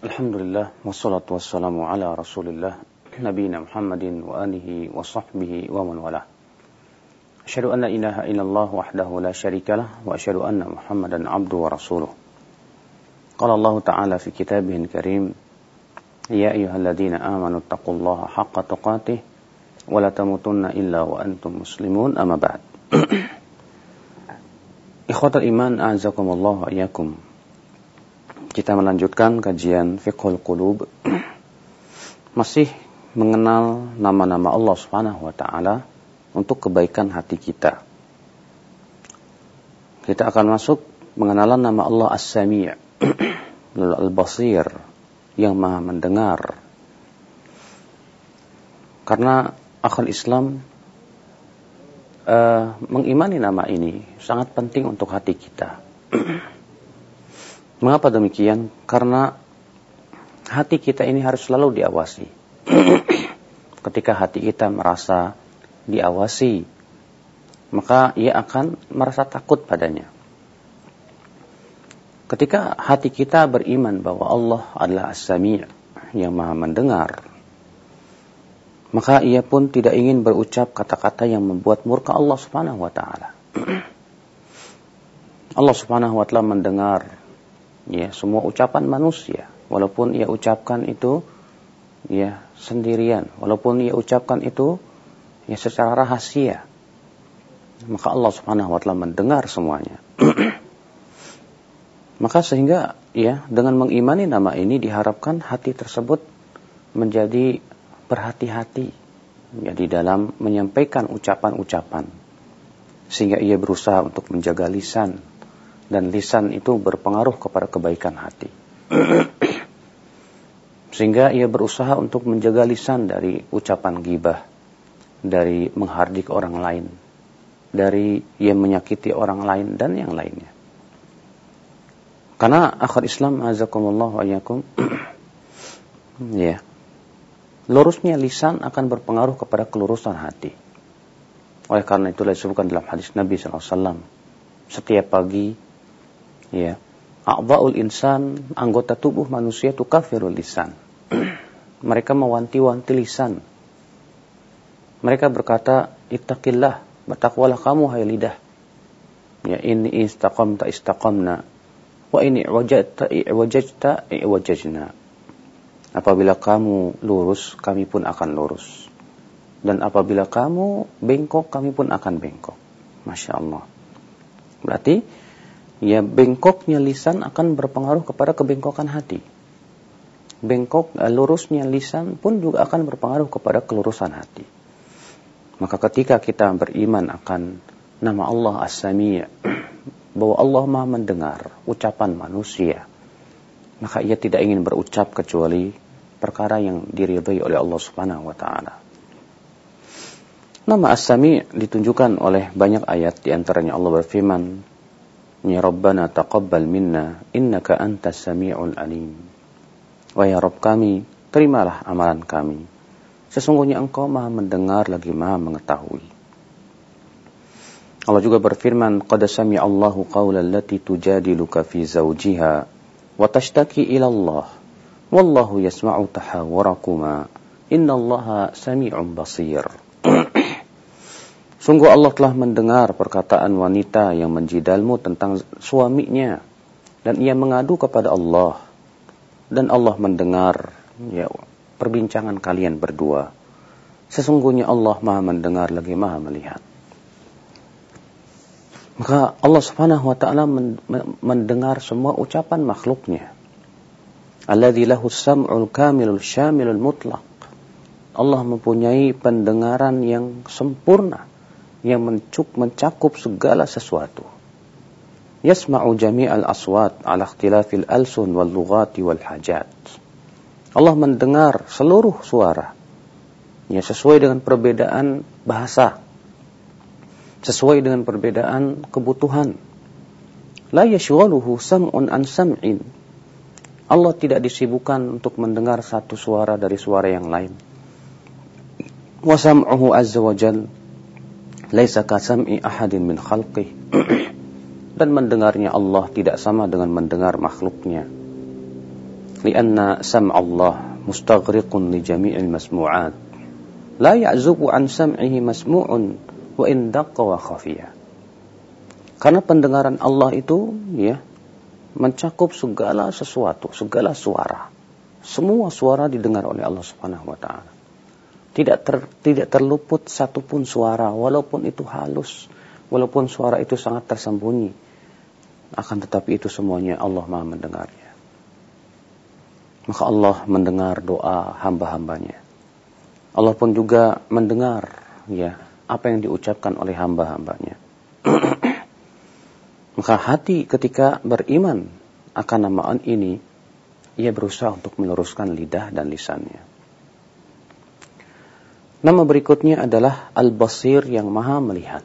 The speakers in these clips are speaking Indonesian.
Alhamdulillah wassalatu wassalamu ala Rasulillah nabiyina Muhammadin wa alihi wa sahbihi wa man walah. Asyhadu an la ilaha illallah wahdahu la syarikalah wa asyhadu anna Muhammadan abdu wa rasuluh. Qala Allah Ta'ala fi kitabihil karim Ya ayyuhalladzina amanu taqullaha haqqa tuqatih wa la tamutunna illa wa antum muslimun amma ba'd. Ikhwatal iman a'azakumullah wa iyyakum. Kita melanjutkan kajian Fiqhul Qulub masih mengenal nama-nama Allah Subhanahu wa taala untuk kebaikan hati kita. Kita akan masuk mengenalan nama Allah As-Sami' Al-Basir yang Maha mendengar. Karena akal Islam uh, mengimani nama ini sangat penting untuk hati kita. Mengapa demikian? Karena hati kita ini harus selalu diawasi. Ketika hati kita merasa diawasi, maka ia akan merasa takut padanya. Ketika hati kita beriman bahwa Allah adalah As-Sami' yang Maha mendengar, maka ia pun tidak ingin berucap kata-kata yang membuat murka Allah Subhanahu wa taala. Allah Subhanahu wa taala mendengar ya semua ucapan manusia. Walaupun ia ucapkan itu ya sendirian. Walaupun ia ucapkan itu ya secara rahasia. Maka Allah Subhanahu wa taala mendengar semuanya. Maka sehingga ya dengan mengimani nama ini diharapkan hati tersebut menjadi berhati-hati ya di dalam menyampaikan ucapan-ucapan. Sehingga ia berusaha untuk menjaga lisan dan lisan itu berpengaruh kepada kebaikan hati. Sehingga ia berusaha untuk menjaga lisan dari ucapan gibah, dari menghardik orang lain, dari ia menyakiti orang lain dan yang lainnya. Karena akhir Islam azakumullah wa yakum ya. Lurusnya lisan akan berpengaruh kepada kelurusan hati. Oleh karena itulah disebutkan dalam hadis Nabi SAW. Setiap pagi ya. A'dha'ul insan anggota tubuh manusia itu kafirul lisan. Mereka mewanti-wanti lisan. Mereka berkata ittaqillah bertakwalah kamu hai lidah. Ya ini istaqamta istaqamna wa ini wajadta wajajta wajajna apabila kamu lurus kami pun akan lurus. Dan apabila kamu bengkok kami pun akan bengkok. Masya Allah. Berarti ya bengkoknya lisan akan berpengaruh kepada kebengkokan hati. Bengkok eh, lurusnya lisan pun juga akan berpengaruh kepada kelurusan hati. Maka ketika kita beriman akan nama Allah As-Sami' bahwa Allah Maha mendengar ucapan manusia, maka ia tidak ingin berucap kecuali perkara yang diridhai oleh Allah Subhanahu wa taala. Nama As-Sami' ditunjukkan oleh banyak ayat di antaranya Allah berfirman Ya Rabbana taqabbal minna innaka antas sami'ul alim. Wahai Rabb kami, terimalah amalan kami. Sesungguhnya engkau maha mendengar lagi maha mengetahui. Allah juga berfirman, Qad sami'a Allahu qawla allati tujadiluka fi zawjiha wa tashtaki ila Allah. Wallahu yasma'u tahawurakuma. Inna Allaha sami'un basir. Sungguh Allah telah mendengar perkataan wanita yang menjidalmu tentang suaminya dan ia mengadu kepada Allah dan Allah mendengar ya perbincangan kalian berdua. Sesungguhnya Allah Maha mendengar lagi Maha melihat. Maka Allah Subhanahu wa taala mendengar semua ucapan makhluknya. Alladzi lahu sam'ul kamilul syamilul mutlaq. Allah mempunyai pendengaran yang sempurna yang mencuk, mencakup segala sesuatu. Yasma'u jami'al aswat ala ikhtilafil alsun wal lughati wal hajat. Allah mendengar seluruh suara. Ya, sesuai dengan perbedaan bahasa. Sesuai dengan perbedaan kebutuhan. La yashghaluhu sam'un an sam'in. Allah tidak disibukkan untuk mendengar satu suara dari suara yang lain. Wa sam'uhu azza wa jalla laisa kasam'i ahadin min Khalqi dan mendengarnya Allah tidak sama dengan mendengar makhluknya lianna sam' Allah mustaghriqun li jami'il masmu'at la ya'zubu an sam'ihi masmu'un wa in daqqa wa khafiya karena pendengaran Allah itu ya mencakup segala sesuatu, segala suara. Semua suara didengar oleh Allah Subhanahu wa taala. Tidak ter, tidak terluput satupun suara walaupun itu halus, walaupun suara itu sangat tersembunyi. Akan tetapi itu semuanya Allah Maha mendengarnya. Maka Allah mendengar doa hamba-hambanya. Allah pun juga mendengar ya apa yang diucapkan oleh hamba-hambanya. Maka hati ketika beriman akan nama ini, ia berusaha untuk meluruskan lidah dan lisannya. Nama berikutnya adalah Al-Basir yang maha melihat.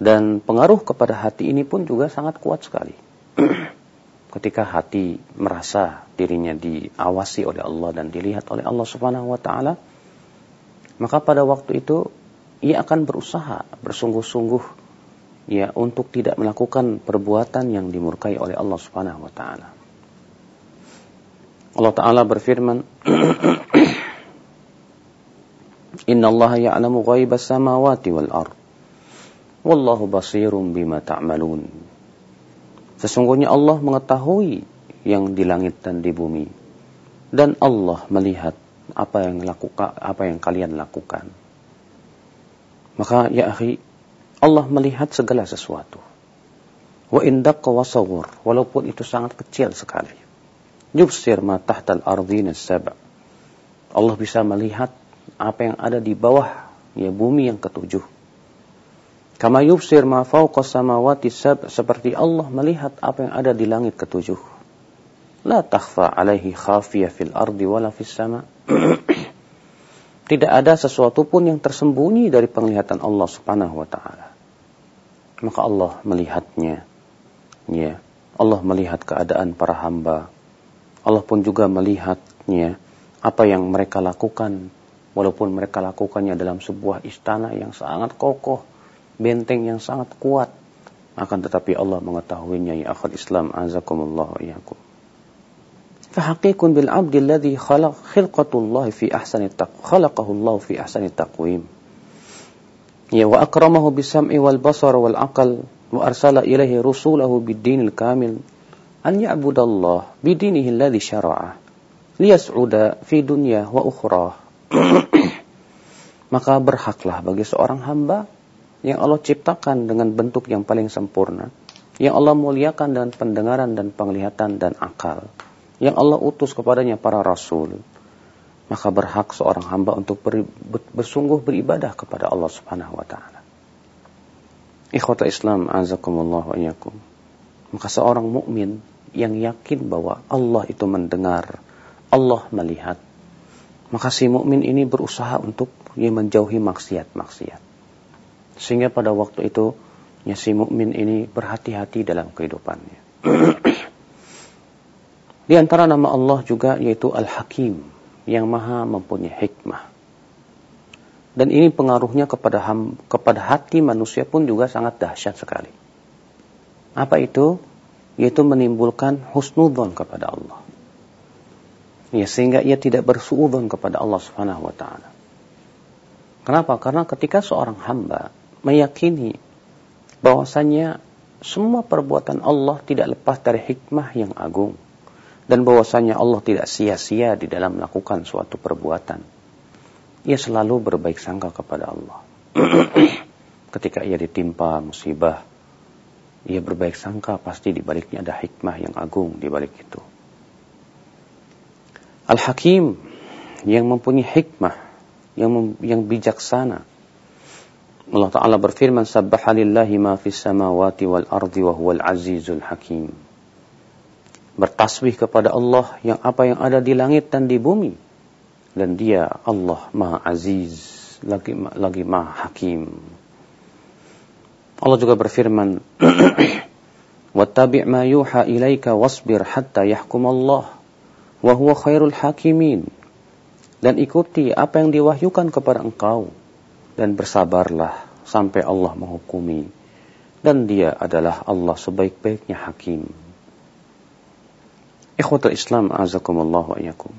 Dan pengaruh kepada hati ini pun juga sangat kuat sekali. ketika hati merasa dirinya diawasi oleh Allah dan dilihat oleh Allah Subhanahu wa taala, maka pada waktu itu ia akan berusaha bersungguh-sungguh ya untuk tidak melakukan perbuatan yang dimurkai oleh Allah Subhanahu wa taala. Allah taala berfirman Inna Allah ya'lamu ghaibas samawati wal ard. Wallahu basirum bima Sesungguhnya Allah mengetahui yang di langit dan di bumi. Dan Allah melihat apa yang lakukan apa yang kalian lakukan. Maka ya akhi, Allah melihat segala sesuatu. Wa indaqqa wasawur, walaupun itu sangat kecil sekali. Yubsir ma tahtal ardina sab' Allah bisa melihat apa yang ada di bawah ya bumi yang ketujuh Kama yubsir ma fawqa samawati sab seperti Allah melihat apa yang ada di langit ketujuh. La takhfa alaihi khafiyah fil ardi wala fis sama. Tidak ada sesuatu pun yang tersembunyi dari penglihatan Allah Subhanahu wa taala. Maka Allah melihatnya. Ya. Allah melihat keadaan para hamba. Allah pun juga melihatnya apa yang mereka lakukan walaupun mereka lakukannya dalam sebuah istana yang sangat kokoh, benteng yang sangat kuat, akan tetapi Allah mengetahuinya ya akhir Islam azakumullah wa iyyakum. Fahaqikun bil abdi alladhi khalaq khilqatullah fi ahsani taq khalaqahu Allah fi ahsani taqwim. Ya wa akramahu bisam'i wal basar wal aql wa arsala ilaihi rusulahu bid-dinil kamil an ya'budallah bidinihi alladhi syara'a liyas'uda fi dunya wa ukhrah maka berhaklah bagi seorang hamba yang Allah ciptakan dengan bentuk yang paling sempurna, yang Allah muliakan dengan pendengaran dan penglihatan dan akal, yang Allah utus kepadanya para rasul, maka berhak seorang hamba untuk ber, bersungguh beribadah kepada Allah Subhanahu wa taala. Ikhwata Islam azakumullah wa iyyakum. Maka seorang mukmin yang yakin bahwa Allah itu mendengar, Allah melihat, maka si mukmin ini berusaha untuk ia menjauhi maksiat-maksiat. Sehingga pada waktu itu ya si mukmin ini berhati-hati dalam kehidupannya. Di antara nama Allah juga yaitu Al-Hakim yang maha mempunyai hikmah. Dan ini pengaruhnya kepada ham, kepada hati manusia pun juga sangat dahsyat sekali. Apa itu? Yaitu menimbulkan husnudzon kepada Allah. Ya, sehingga ia tidak bersuudzon kepada Allah Subhanahu wa taala. Kenapa? Karena ketika seorang hamba meyakini bahwasanya semua perbuatan Allah tidak lepas dari hikmah yang agung dan bahwasanya Allah tidak sia-sia di dalam melakukan suatu perbuatan. Ia selalu berbaik sangka kepada Allah. Ketika ia ditimpa musibah, ia berbaik sangka pasti di baliknya ada hikmah yang agung di balik itu. Al-Hakim yang mempunyai hikmah, yang yang bijaksana, Allah Ta'ala berfirman, Sabbaha lillahi ma fis samawati wal ardi wa huwal azizul hakim. Bertasbih kepada Allah yang apa yang ada di langit dan di bumi. Dan dia Allah maha aziz, lagi, lagi maha hakim. Allah juga berfirman, Wattabi' ma yuha ilaika wasbir hatta yahkum Allah. Wa huwa khairul hakimin. Dan ikuti apa yang diwahyukan kepada engkau dan bersabarlah sampai Allah menghukumi dan dia adalah Allah sebaik-baiknya hakim. Ikhwatul Islam azakumullah wa iyyakum.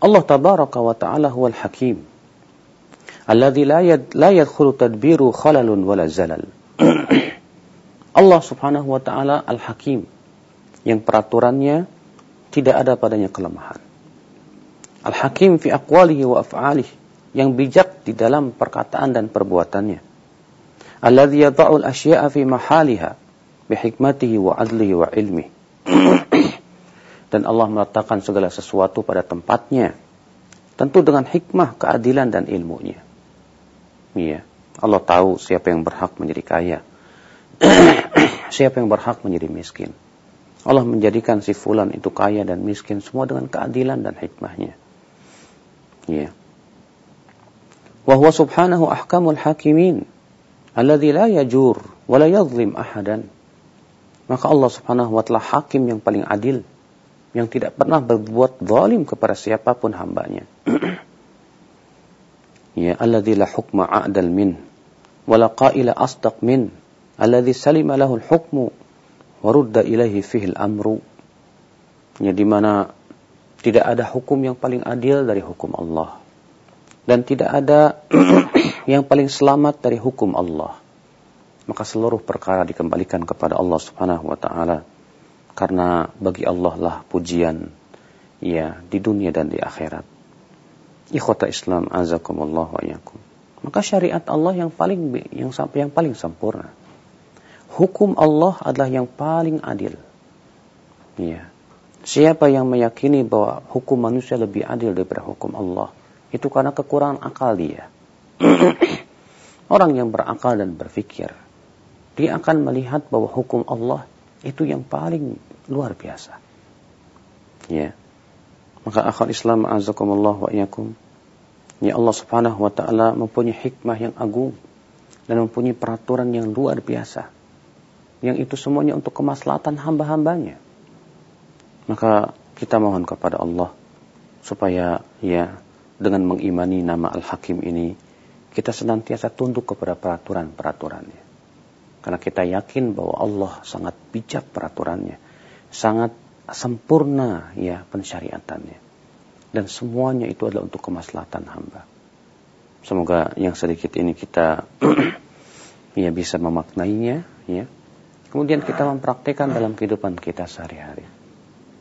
Allah tabaraka wa ta'ala huwal hakim. Alladhi la, yad, la yadkhulu tadbiru khalalun wala zalal. Allah subhanahu wa ta'ala al-hakim. Yang peraturannya tidak ada padanya kelemahan. Al-hakim fi aqwalihi wa af'alihi. Yang bijak di dalam perkataan dan perbuatannya. Alladhi yadha'ul asya'a fi mahaliha. Bihikmatihi wa adlihi wa ilmihi. dan Allah meletakkan segala sesuatu pada tempatnya. Tentu dengan hikmah, keadilan dan ilmunya. Iya. Allah tahu siapa yang berhak menjadi kaya. siapa yang berhak menjadi miskin. Allah menjadikan si fulan itu kaya dan miskin semua dengan keadilan dan hikmahnya. Iya. Wa huwa subhanahu ahkamul hakimin alladzi la yajur wa la yadhlim ahadan. Maka Allah Subhanahu wa taala hakim yang paling adil yang tidak pernah berbuat zalim kepada siapa pun hambanya. ya alladzi la hukma a'dal min wa la qaila asdaq min alladzi salima lahu al-hukmu wa rudda ilaihi fihi al-amru. Ya di mana tidak ada hukum yang paling adil dari hukum Allah dan tidak ada yang paling selamat dari hukum Allah. Maka seluruh perkara dikembalikan kepada Allah Subhanahu wa taala karena bagi Allah lah pujian ya di dunia dan di akhirat. Ikhwata Islam azakumullah wa yakum. Maka syariat Allah yang paling yang sampai yang paling sempurna. Hukum Allah adalah yang paling adil. Ya. Siapa yang meyakini bahwa hukum manusia lebih adil daripada hukum Allah, itu karena kekurangan akal dia. Orang yang berakal dan berfikir, dia akan melihat bahwa hukum Allah itu yang paling luar biasa. Ya. Maka akhir Islam azakumullah wa iyakum. Ya Allah Subhanahu wa taala mempunyai hikmah yang agung dan mempunyai peraturan yang luar biasa. Yang itu semuanya untuk kemaslahatan hamba-hambanya. Maka kita mohon kepada Allah supaya ya dengan mengimani nama Al-Hakim ini kita senantiasa tunduk kepada peraturan-peraturannya. Karena kita yakin bahwa Allah sangat bijak peraturannya, sangat sempurna ya pensyariatannya. Dan semuanya itu adalah untuk kemaslahatan hamba. Semoga yang sedikit ini kita ya bisa memaknainya ya. Kemudian kita mempraktekkan dalam kehidupan kita sehari-hari.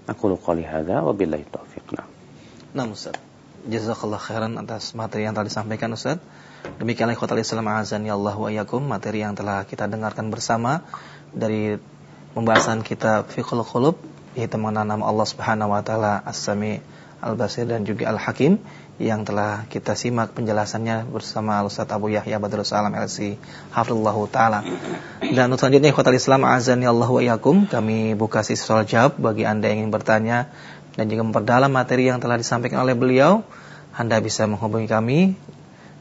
Aku qouli hadza wa billahi taufiq. Nah, Ustaz. Jazakallah khairan atas materi yang tadi disampaikan Ustaz. Demikianlah ikhwatal Islam azan ya Allah wa yakum materi yang telah kita dengarkan bersama dari pembahasan kita Fiqhul Qulub yaitu mengenai nama Allah Subhanahu wa taala As-Sami Al-Basir dan juga Al-Hakim yang telah kita simak penjelasannya bersama Ustaz Abu Yahya Badrul Salam LC Hafizullah taala. Dan untuk selanjutnya ikhwatal Islam azan ya Allah wa yakum kami buka sesi soal jawab bagi Anda yang ingin bertanya dan juga memperdalam materi yang telah disampaikan oleh beliau. Anda bisa menghubungi kami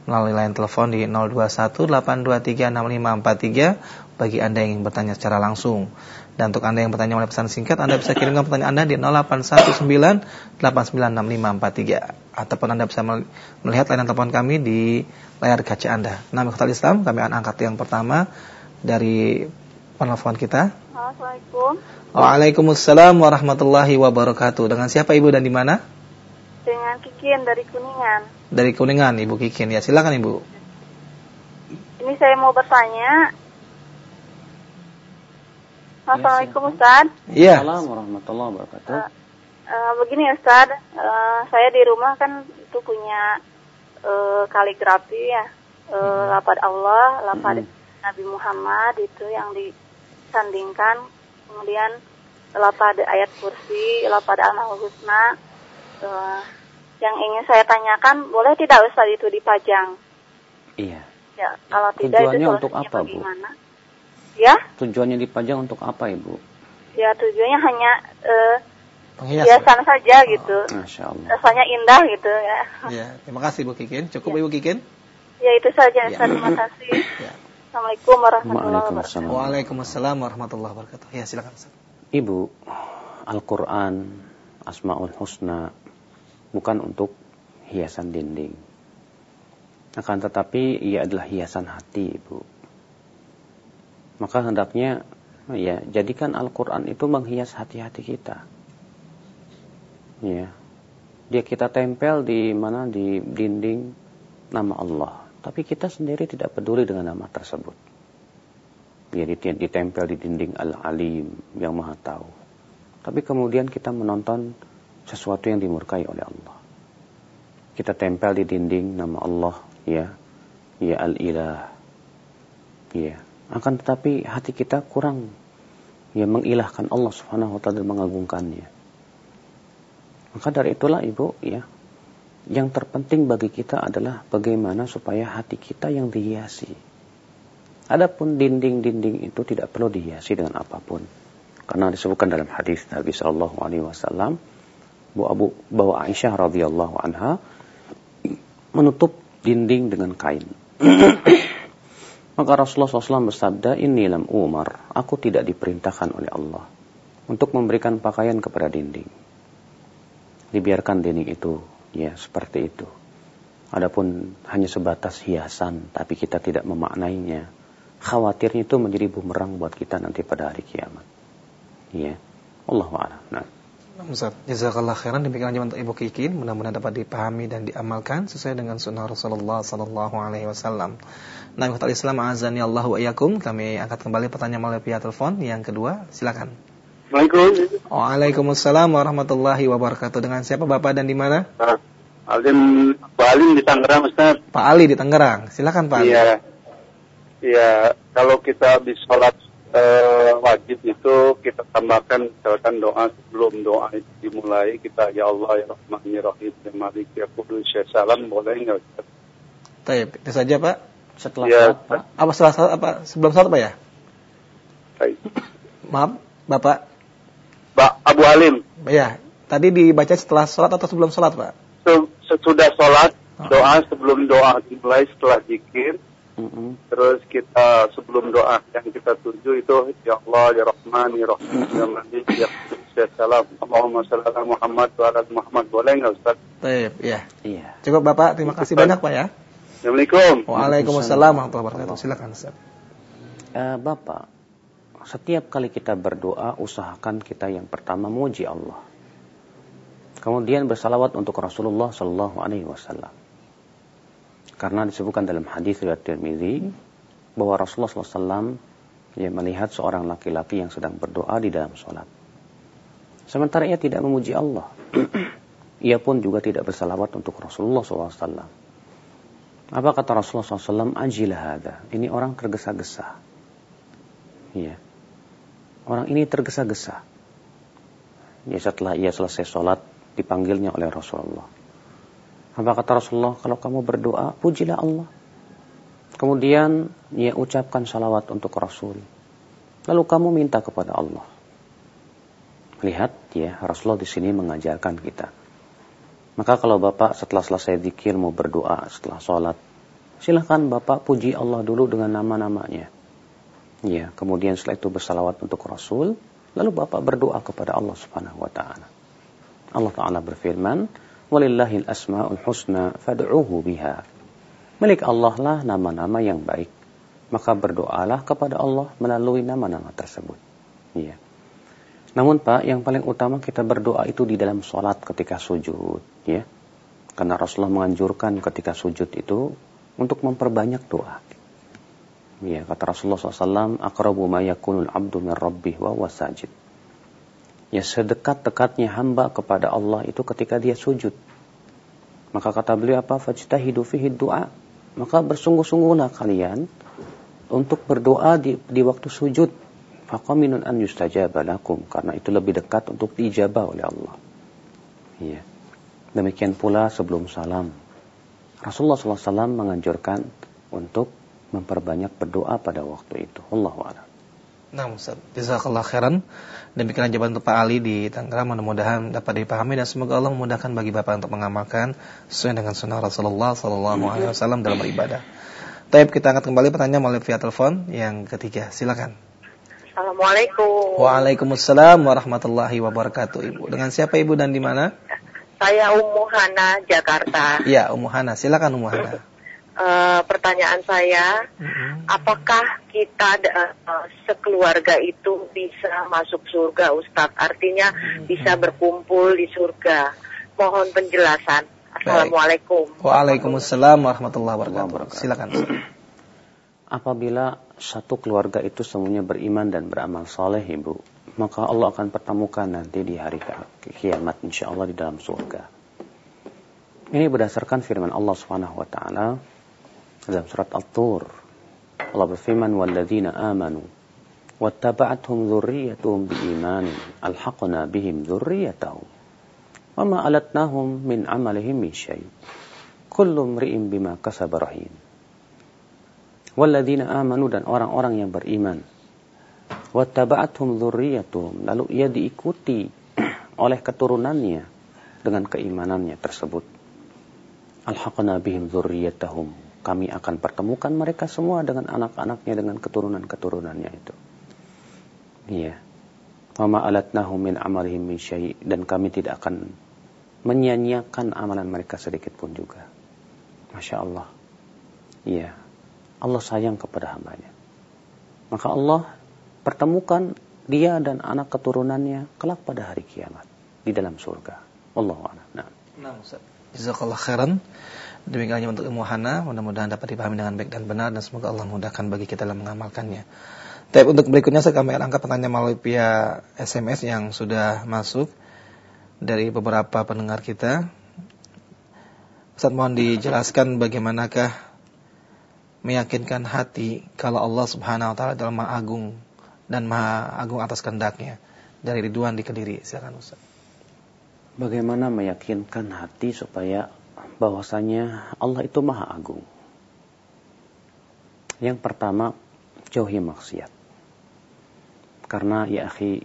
melalui line telepon di 0218236543 bagi Anda yang ingin bertanya secara langsung. Dan untuk Anda yang bertanya melalui pesan singkat, Anda bisa kirimkan pertanyaan Anda di 0819896543 ataupun Anda bisa melihat layanan telepon kami di layar kaca Anda. Nama Kota Islam, kami akan angkat yang pertama dari penelpon kita. Assalamualaikum. Waalaikumsalam warahmatullahi wabarakatuh. Dengan siapa Ibu dan di mana? Dengan Kikin dari Kuningan dari Kuningan, Ibu Kikin. Ya, silakan Ibu. Ini saya mau bertanya. Assalamualaikum Ustaz. Iya. Assalamualaikum warahmatullahi wabarakatuh. Uh, uh, begini Ustaz, uh, saya di rumah kan itu punya uh, kaligrafi ya, uh, hmm. lapad Allah, lapad hmm. Nabi Muhammad itu yang disandingkan, kemudian lapad ayat kursi, lapad al husna, uh, yang ingin saya tanyakan, boleh tidak Ustaz itu dipajang? Iya. Ya, kalau tidak tujuannya itu untuk apa, bagaimana? Bu? Ya? Tujuannya dipajang untuk apa, Ibu? Ya, tujuannya hanya uh, hiasan saja oh, gitu. Masya Allah. Rasanya indah gitu ya. Ya, terima kasih Bu Kikin. Cukup ya. Ibu Kikin? Ya, itu saja. Ya. Terima kasih. Ya. Assalamualaikum warahmatullahi wabarakatuh. Waalaikumsalam warahmatullahi wabarakatuh. Ya, silakan Ustaz. Ibu, Al-Qur'an, Asmaul Husna, bukan untuk hiasan dinding. Akan tetapi ia adalah hiasan hati, Ibu. Maka hendaknya ya jadikan Al-Qur'an itu menghias hati-hati kita. Ya. Dia kita tempel di mana di dinding nama Allah, tapi kita sendiri tidak peduli dengan nama tersebut. Ya ditempel di dinding Al-Alim yang Maha Tahu. Tapi kemudian kita menonton sesuatu yang dimurkai oleh Allah. Kita tempel di dinding nama Allah, ya, ya Al-Ilah. Ya, akan tetapi hati kita kurang ya mengilahkan Allah Subhanahu wa taala dan mengagungkannya. Maka dari itulah Ibu ya, yang terpenting bagi kita adalah bagaimana supaya hati kita yang dihiasi. Adapun dinding-dinding itu tidak perlu dihiasi dengan apa pun. Karena disebutkan dalam hadis Nabi Shallallahu alaihi wasallam bahwa Aisyah radhiyallahu anha menutup dinding dengan kain. Maka Rasulullah SAW bersabda, Ini lam umar, aku tidak diperintahkan oleh Allah untuk memberikan pakaian kepada dinding. Dibiarkan dinding itu, ya seperti itu. Adapun hanya sebatas hiasan, tapi kita tidak memaknainya. Khawatirnya itu menjadi bumerang buat kita nanti pada hari kiamat. Ya, Allah wa'ala. Nah. Ustaz, jazakallah khairan demikian aja untuk Ibu Kikin, mudah-mudahan dapat dipahami dan diamalkan sesuai dengan sunnah Rasulullah sallallahu alaihi wasallam. Nah, Ikhwatul Islam azani Allah wa iyyakum. Kami angkat kembali pertanyaan melalui via telepon yang kedua. Silakan. Assalamualaikum. Waalaikumsalam warahmatullahi wabarakatuh. Dengan siapa Bapak dan di mana? Nah, Alim Pak Ali di Tangerang, Ustaz. Pak Ali di Tangerang. Silakan Pak Ali. Iya. Iya, kalau kita habis sholat eh, wajib itu kita tambahkan misalkan doa sebelum doa itu dimulai kita ya Allah ya Rahman ya Rahim ya Malik ya Kudus ya Salam boleh nggak Ustaz? Baik, itu saja Pak. Setelah Ya. Pak. Apa setelah salat apa sebelum salat Pak ya? Baik. Maaf, Bapak. Pak Abu Halim, Ya, tadi dibaca setelah salat atau sebelum salat, Pak? se- sesudah sholat doa sebelum doa dimulai setelah zikir Mm-mm. terus kita sebelum doa kita tuju itu ya Allah ya Rahman ya Rahim ya Malik ya Kudus ya Salam Allahumma salli ala Muhammad wa ala Muhammad boleh nggak Ustaz? Baik, ya. Iya. Cukup Bapak, terima kasih banyak Pak ya. Assalamualaikum. Waalaikumsalam warahmatullahi wabarakatuh. Silakan Ustaz. Eh, Bapak, setiap kali kita berdoa, usahakan kita yang pertama memuji Allah. Kemudian bersalawat untuk Rasulullah Sallallahu Alaihi Wasallam. Karena disebutkan dalam hadis riwayat Tirmizi bahwa Rasulullah SAW ia melihat seorang laki-laki yang sedang berdoa di dalam sholat. Sementara ia tidak memuji Allah. ia pun juga tidak bersalawat untuk Rasulullah SAW. Apa kata Rasulullah SAW? Ajilah hada. Ini orang tergesa-gesa. Iya. Orang ini tergesa-gesa. Ya setelah ia selesai sholat, dipanggilnya oleh Rasulullah. Apa kata Rasulullah? Kalau kamu berdoa, pujilah Allah. Kemudian ia ucapkan salawat untuk Rasul. Lalu kamu minta kepada Allah. Lihat ya, Rasulullah di sini mengajarkan kita. Maka kalau Bapak setelah selesai zikir mau berdoa setelah sholat, silahkan Bapak puji Allah dulu dengan nama-namanya. Ya, kemudian setelah itu bersalawat untuk Rasul, lalu Bapak berdoa kepada Allah Subhanahu wa taala. Allah taala berfirman, "Walillahil asmaul husna fad'uuhu biha." Milik Allah lah nama-nama yang baik. Maka berdoalah kepada Allah melalui nama-nama tersebut. Iya. Namun Pak, yang paling utama kita berdoa itu di dalam sholat ketika sujud, ya. Karena Rasulullah menganjurkan ketika sujud itu untuk memperbanyak doa. Ya, kata Rasulullah SAW, akrabu ma yakunul abdu min rabbih wa huwa sajid. Ya, sedekat-dekatnya hamba kepada Allah itu ketika dia sujud. Maka kata beliau apa? Fajtahidu fihi du'a. Maka bersungguh-sungguhlah kalian untuk berdoa di, di waktu sujud. Faqaminun an yustajaba. Karena itu lebih dekat untuk diijabah oleh Allah. Ya. Demikian pula sebelum salam. Rasulullah SAW menganjurkan untuk memperbanyak berdoa pada waktu itu. Allah a'lam. Nah, Ustaz, jazakallah khairan. Demikian jawaban untuk Pak Ali di Tangerang mudah-mudahan dapat dipahami dan semoga Allah memudahkan bagi Bapak untuk mengamalkan sesuai dengan sunnah Rasulullah sallallahu alaihi wasallam dalam beribadah. Taib kita angkat kembali pertanyaan melalui via telepon yang ketiga. Silakan. Assalamualaikum. Waalaikumsalam warahmatullahi wabarakatuh, Ibu. Dengan siapa Ibu dan di mana? Saya Ummu Hana, Jakarta. Ya, Ummu Hana. Silakan Ummu Hana. Uh, pertanyaan saya, Mm-mm. apakah kita uh, sekeluarga itu bisa masuk surga, Ustadz? Artinya bisa berkumpul di surga. Mohon penjelasan. Assalamualaikum. Waalaikumsalam warahmatullahi wabarakatuh. Silakan. Apabila satu keluarga itu semuanya beriman dan beramal soleh, ibu, maka Allah akan pertemukan nanti di hari kiamat, insya Allah di dalam surga. Ini berdasarkan firman Allah Subhanahu Wa Taala dalam surat At-Tur. Allah berfirman, "Walladzina amanu wattaba'athum dzurriyyatuhum biimanin alhaqna bihim dzurriyyatahum wama alatnahum min amalihim min syai'. Kullu imri'in bima kasaba rahin." Walladzina amanu dan orang-orang yang beriman. Wattaba'athum dzurriyyatuhum lalu ia diikuti oleh keturunannya dengan keimanannya tersebut. Alhaqna bihim dzurriyyatahum. Kami akan pertemukan mereka semua dengan anak-anaknya dengan keturunan-keturunannya itu. Iya. Wa alatnahum min amalihim min syai' dan kami tidak akan menyia-nyiakan amalan mereka sedikit pun juga. Masya Allah. Iya. Allah sayang kepada hambanya. Maka Allah pertemukan dia dan anak keturunannya kelak pada hari kiamat di dalam surga. Allah Nah. Nah, Ustaz. Jazakallah khairan. Demikian untuk ilmu hana, mudah-mudahan dapat dipahami dengan baik dan benar dan semoga Allah mudahkan bagi kita dalam mengamalkannya. Tapi untuk berikutnya saya kami angkat pertanyaan melalui via SMS yang sudah masuk dari beberapa pendengar kita. Ustaz mohon dijelaskan bagaimanakah meyakinkan hati kalau Allah Subhanahu wa taala adalah Maha Agung dan Maha Agung atas kehendaknya. Dari Ridwan di Kediri. Silakan Ustaz. Bagaimana meyakinkan hati supaya bahwasanya Allah itu Maha Agung? Yang pertama, jauhi maksiat. Karena ya akhi,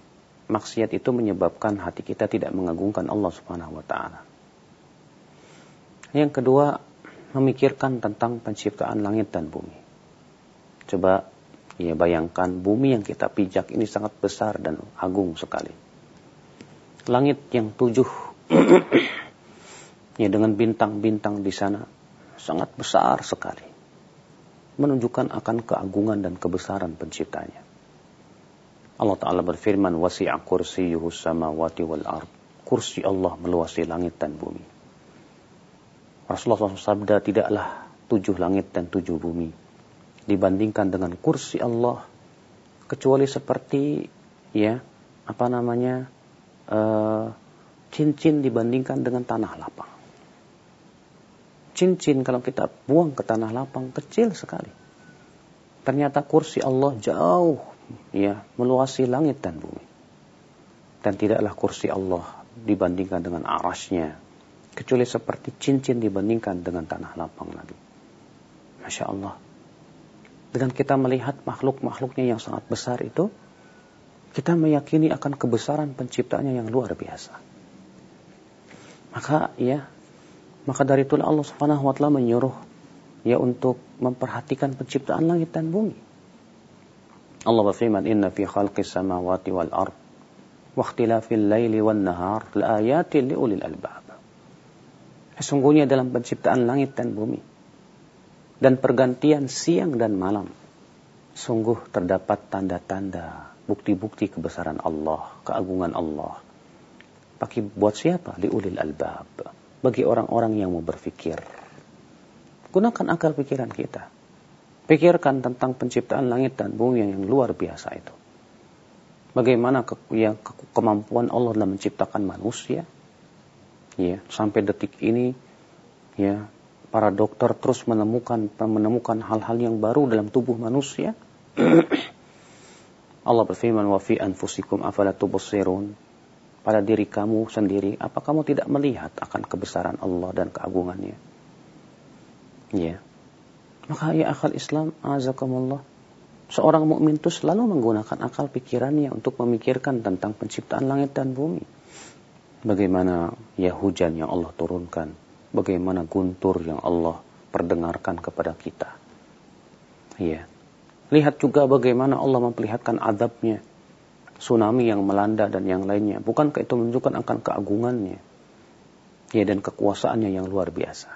maksiat itu menyebabkan hati kita tidak mengagungkan Allah Subhanahu wa taala. Yang kedua, memikirkan tentang penciptaan langit dan bumi. Coba ya bayangkan bumi yang kita pijak ini sangat besar dan agung sekali. Langit yang tujuh ya dengan bintang-bintang di sana sangat besar sekali. Menunjukkan akan keagungan dan kebesaran penciptanya. Allah Ta'ala berfirman, Wasi'a kursiyuhu samawati wal ard. Kursi Allah meluasi langit dan bumi. Rasulullah SAW tidaklah tujuh langit dan tujuh bumi. Dibandingkan dengan kursi Allah. Kecuali seperti, ya, apa namanya, uh, cincin dibandingkan dengan tanah lapang. Cincin kalau kita buang ke tanah lapang kecil sekali. Ternyata kursi Allah jauh ya meluasi langit dan bumi. Dan tidaklah kursi Allah dibandingkan dengan arasnya. Kecuali seperti cincin dibandingkan dengan tanah lapang lagi. Masya Allah. Dengan kita melihat makhluk-makhluknya yang sangat besar itu, kita meyakini akan kebesaran penciptanya yang luar biasa. Maka ya, maka dari itulah Allah Subhanahu wa taala menyuruh ya untuk memperhatikan penciptaan langit dan bumi. Allah berfirman, "Inna fi khalqis samawati wal ard wa ikhtilafil laili wan nahar laayatin liulil albab." Sesungguhnya dalam penciptaan langit dan bumi dan pergantian siang dan malam sungguh terdapat tanda-tanda, bukti-bukti kebesaran Allah, keagungan Allah. Bagi buat siapa? Liulil albab. Bagi orang-orang yang mau berfikir. Gunakan akal pikiran kita. Pikirkan tentang penciptaan langit dan bumi yang luar biasa itu. Bagaimana ke, ya, ke, kemampuan Allah dalam menciptakan manusia. Ya, sampai detik ini ya para dokter terus menemukan menemukan hal-hal yang baru dalam tubuh manusia. Allah berfirman wa fi anfusikum afala pada diri kamu sendiri apa kamu tidak melihat akan kebesaran Allah dan keagungannya? Ya. Maka ya akal Islam azakumullah seorang mukmin itu selalu menggunakan akal pikirannya untuk memikirkan tentang penciptaan langit dan bumi. Bagaimana ya hujan yang Allah turunkan. Bagaimana guntur yang Allah perdengarkan kepada kita. Ya. Lihat juga bagaimana Allah memperlihatkan adabnya tsunami yang melanda dan yang lainnya. Bukankah itu menunjukkan akan keagungannya? Ya, dan kekuasaannya yang luar biasa.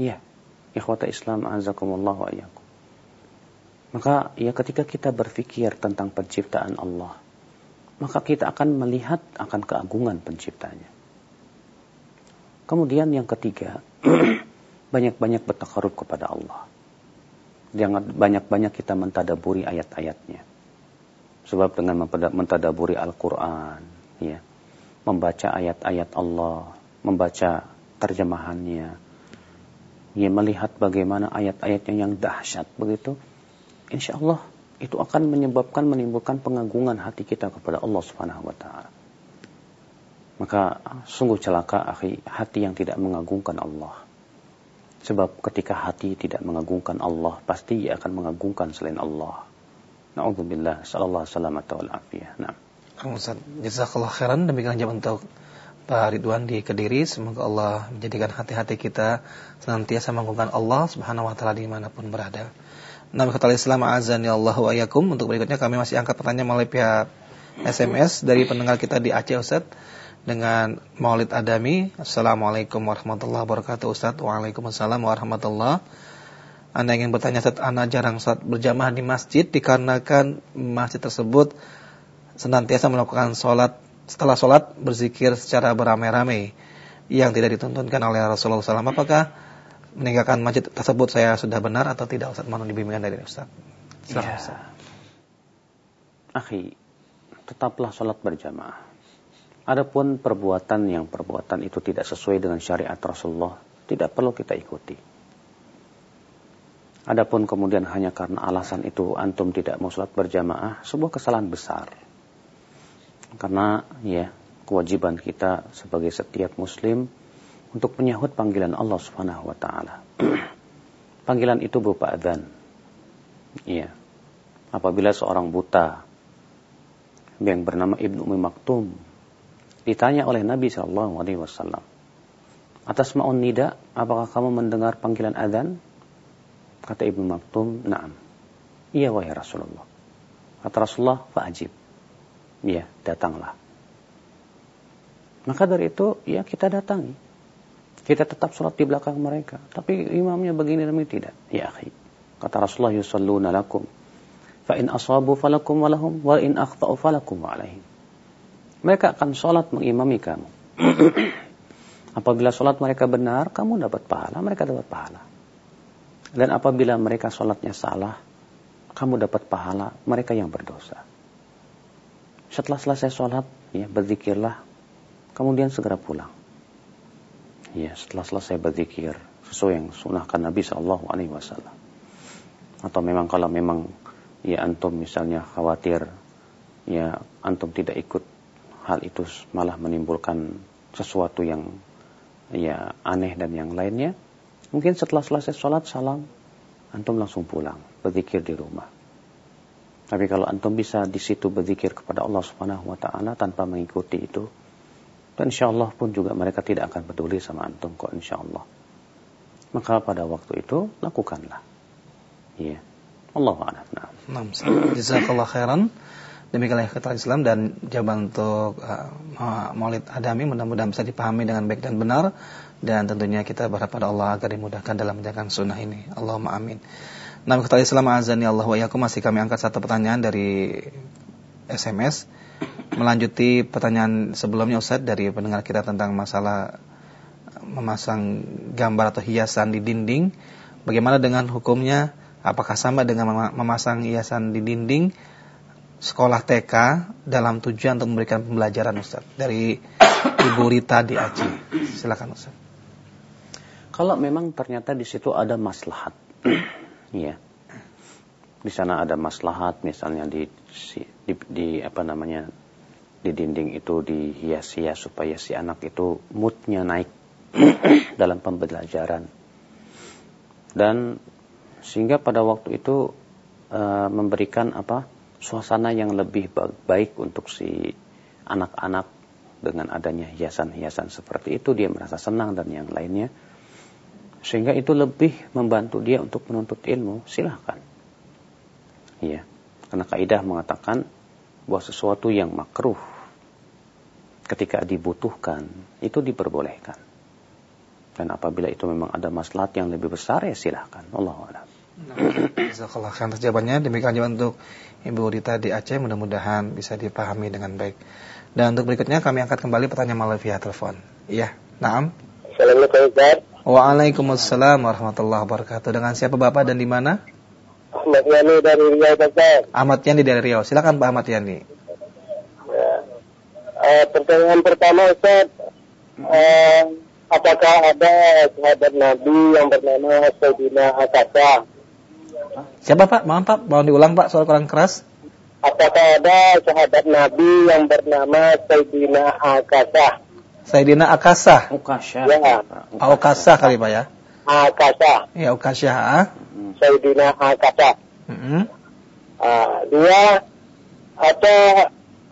Ya. Ikhwata Islam azakumullah wa iyyakum. Maka ya ketika kita berpikir tentang penciptaan Allah, maka kita akan melihat akan keagungan penciptanya. Kemudian yang ketiga, banyak-banyak bertakarub kepada Allah. Jangan banyak-banyak kita mentadaburi ayat-ayatnya. Sebab dengan mentadaburi Al-Quran, ya, membaca ayat-ayat Allah, membaca terjemahannya, ya, melihat bagaimana ayat-ayatnya yang dahsyat begitu, insya Allah itu akan menyebabkan menimbulkan pengagungan hati kita kepada Allah Subhanahu wa taala. Maka sungguh celaka akhi hati yang tidak mengagungkan Allah. Sebab ketika hati tidak mengagungkan Allah, pasti ia akan mengagungkan selain Allah. Nauzubillah sallallahu wal afiyah. Nah. Kang Ustaz, jazakallah khairan demikian jawab untuk Pak Ridwan di Kediri. Semoga Allah menjadikan hati-hati kita senantiasa mengagungkan Allah Subhanahu wa taala di mana pun berada. Nabi kata Islam azan ya Allah wa. Untuk berikutnya kami masih angkat pertanyaan melalui pihak SMS dari pendengar kita di Aceh Ustaz dengan Maulid Adami. Assalamualaikum warahmatullahi wabarakatuh Ustaz. Waalaikumsalam warahmatullahi Anda ingin bertanya Ustaz, Anda jarang saat berjamaah di masjid dikarenakan masjid tersebut senantiasa melakukan sholat setelah sholat berzikir secara beramai-ramai yang tidak dituntunkan oleh Rasulullah SAW. Apakah meninggalkan masjid tersebut saya sudah benar atau tidak Ustaz? Mohon dibimbingan dari Ustaz. Silakan ya. Ustaz. Akhi, tetaplah sholat berjamaah. Adapun perbuatan yang perbuatan itu tidak sesuai dengan syariat Rasulullah, tidak perlu kita ikuti. Adapun kemudian hanya karena alasan itu antum tidak mau sholat berjamaah, sebuah kesalahan besar. Karena ya kewajiban kita sebagai setiap muslim untuk menyahut panggilan Allah Subhanahu wa taala. panggilan itu berupa adzan. Iya. Apabila seorang buta yang bernama Ibnu Umi Maktum ditanya oleh Nabi sallallahu alaihi wasallam, "Atas ma'un nida, apakah kamu mendengar panggilan adzan?" Kata Ibnu Maktum, "Na'am." Iya wahai Rasulullah. Kata Rasulullah, "Fa'ajib." Iya, datanglah. Maka dari itu, ya kita datangi. Kita tetap sholat di belakang mereka. Tapi imamnya begini demi tidak. Ya akhi. Kata Rasulullah yusalluna lakum. Fa in asabu falakum walahum. Wa in akhta'u falakum alaihim. Mereka akan sholat mengimami kamu. apabila sholat mereka benar, kamu dapat pahala, mereka dapat pahala. Dan apabila mereka sholatnya salah, kamu dapat pahala, mereka yang berdosa. Setelah selesai sholat, ya, berzikirlah, kemudian segera pulang. Ya setelah selesai berzikir sesuai yang sunahkan Nabi Wasallam. Atau memang kalau memang ya antum misalnya khawatir ya antum tidak ikut hal itu malah menimbulkan sesuatu yang ya aneh dan yang lainnya mungkin setelah selesai sholat salam antum langsung pulang berzikir di rumah tapi kalau antum bisa di situ berzikir kepada Allah Subhanahu wa taala tanpa mengikuti itu dan insya Allah pun juga mereka tidak akan peduli sama antum kok insya Allah. Maka pada waktu itu lakukanlah. Iya. Allah a'lam. Nah, jazakallah khairan. Demikianlah kata Islam dan jawaban untuk uh, Maulid Adami mudah-mudahan bisa dipahami dengan baik dan benar dan tentunya kita berharap pada Allah agar dimudahkan dalam menjalankan sunnah ini. Allahumma amin. Nah, kata Islam azani Allah wa masih kami angkat satu pertanyaan dari SMS melanjuti pertanyaan sebelumnya Ustaz dari pendengar kita tentang masalah memasang gambar atau hiasan di dinding. Bagaimana dengan hukumnya? Apakah sama dengan memasang hiasan di dinding sekolah TK dalam tujuan untuk memberikan pembelajaran Ustaz? Dari Ibu Rita di Aceh. Silakan Ustaz. Kalau memang ternyata di situ ada maslahat. ya. Di sana ada maslahat misalnya di, di, di apa namanya di dinding itu dihias-hias supaya si anak itu moodnya naik dalam pembelajaran dan sehingga pada waktu itu e, memberikan apa suasana yang lebih baik untuk si anak-anak dengan adanya hiasan-hiasan seperti itu dia merasa senang dan yang lainnya sehingga itu lebih membantu dia untuk menuntut ilmu silahkan ya karena kaidah mengatakan bahwa sesuatu yang makruh ketika dibutuhkan itu diperbolehkan. Dan apabila itu memang ada maslahat yang lebih besar ya silahkan. Allah a'lam. Jazakallah khairan atas jawabannya. Demikian juga untuk Ibu Rita di Aceh mudah-mudahan bisa dipahami dengan baik. Dan untuk berikutnya kami angkat kembali pertanyaan melalui via telepon. Iya, naam. Assalamualaikum Ustaz. Waalaikumsalam warahmatullahi wabarakatuh. Dengan siapa Bapak dan di mana? Ahmad Yani dari Riau Ustaz. Ahmad Yani dari Riau. Silakan Pak Ahmad Yani. Ya. Uh, pertanyaan pertama Ustaz, uh, apakah ada sahabat Nabi yang bernama Sayyidina Akasa? Siapa Pak? Mohon Pak, mohon diulang Pak, soal kurang keras. Apakah ada sahabat Nabi yang bernama Sayyidina Akasa? Sayyidina Akasa. Ukasha. Ya. Pak Ukasa kali Pak ya. Akasa, Ya Ukasha. ah. Sayyidina Akasa. Mm-mm. Ah, dua, apa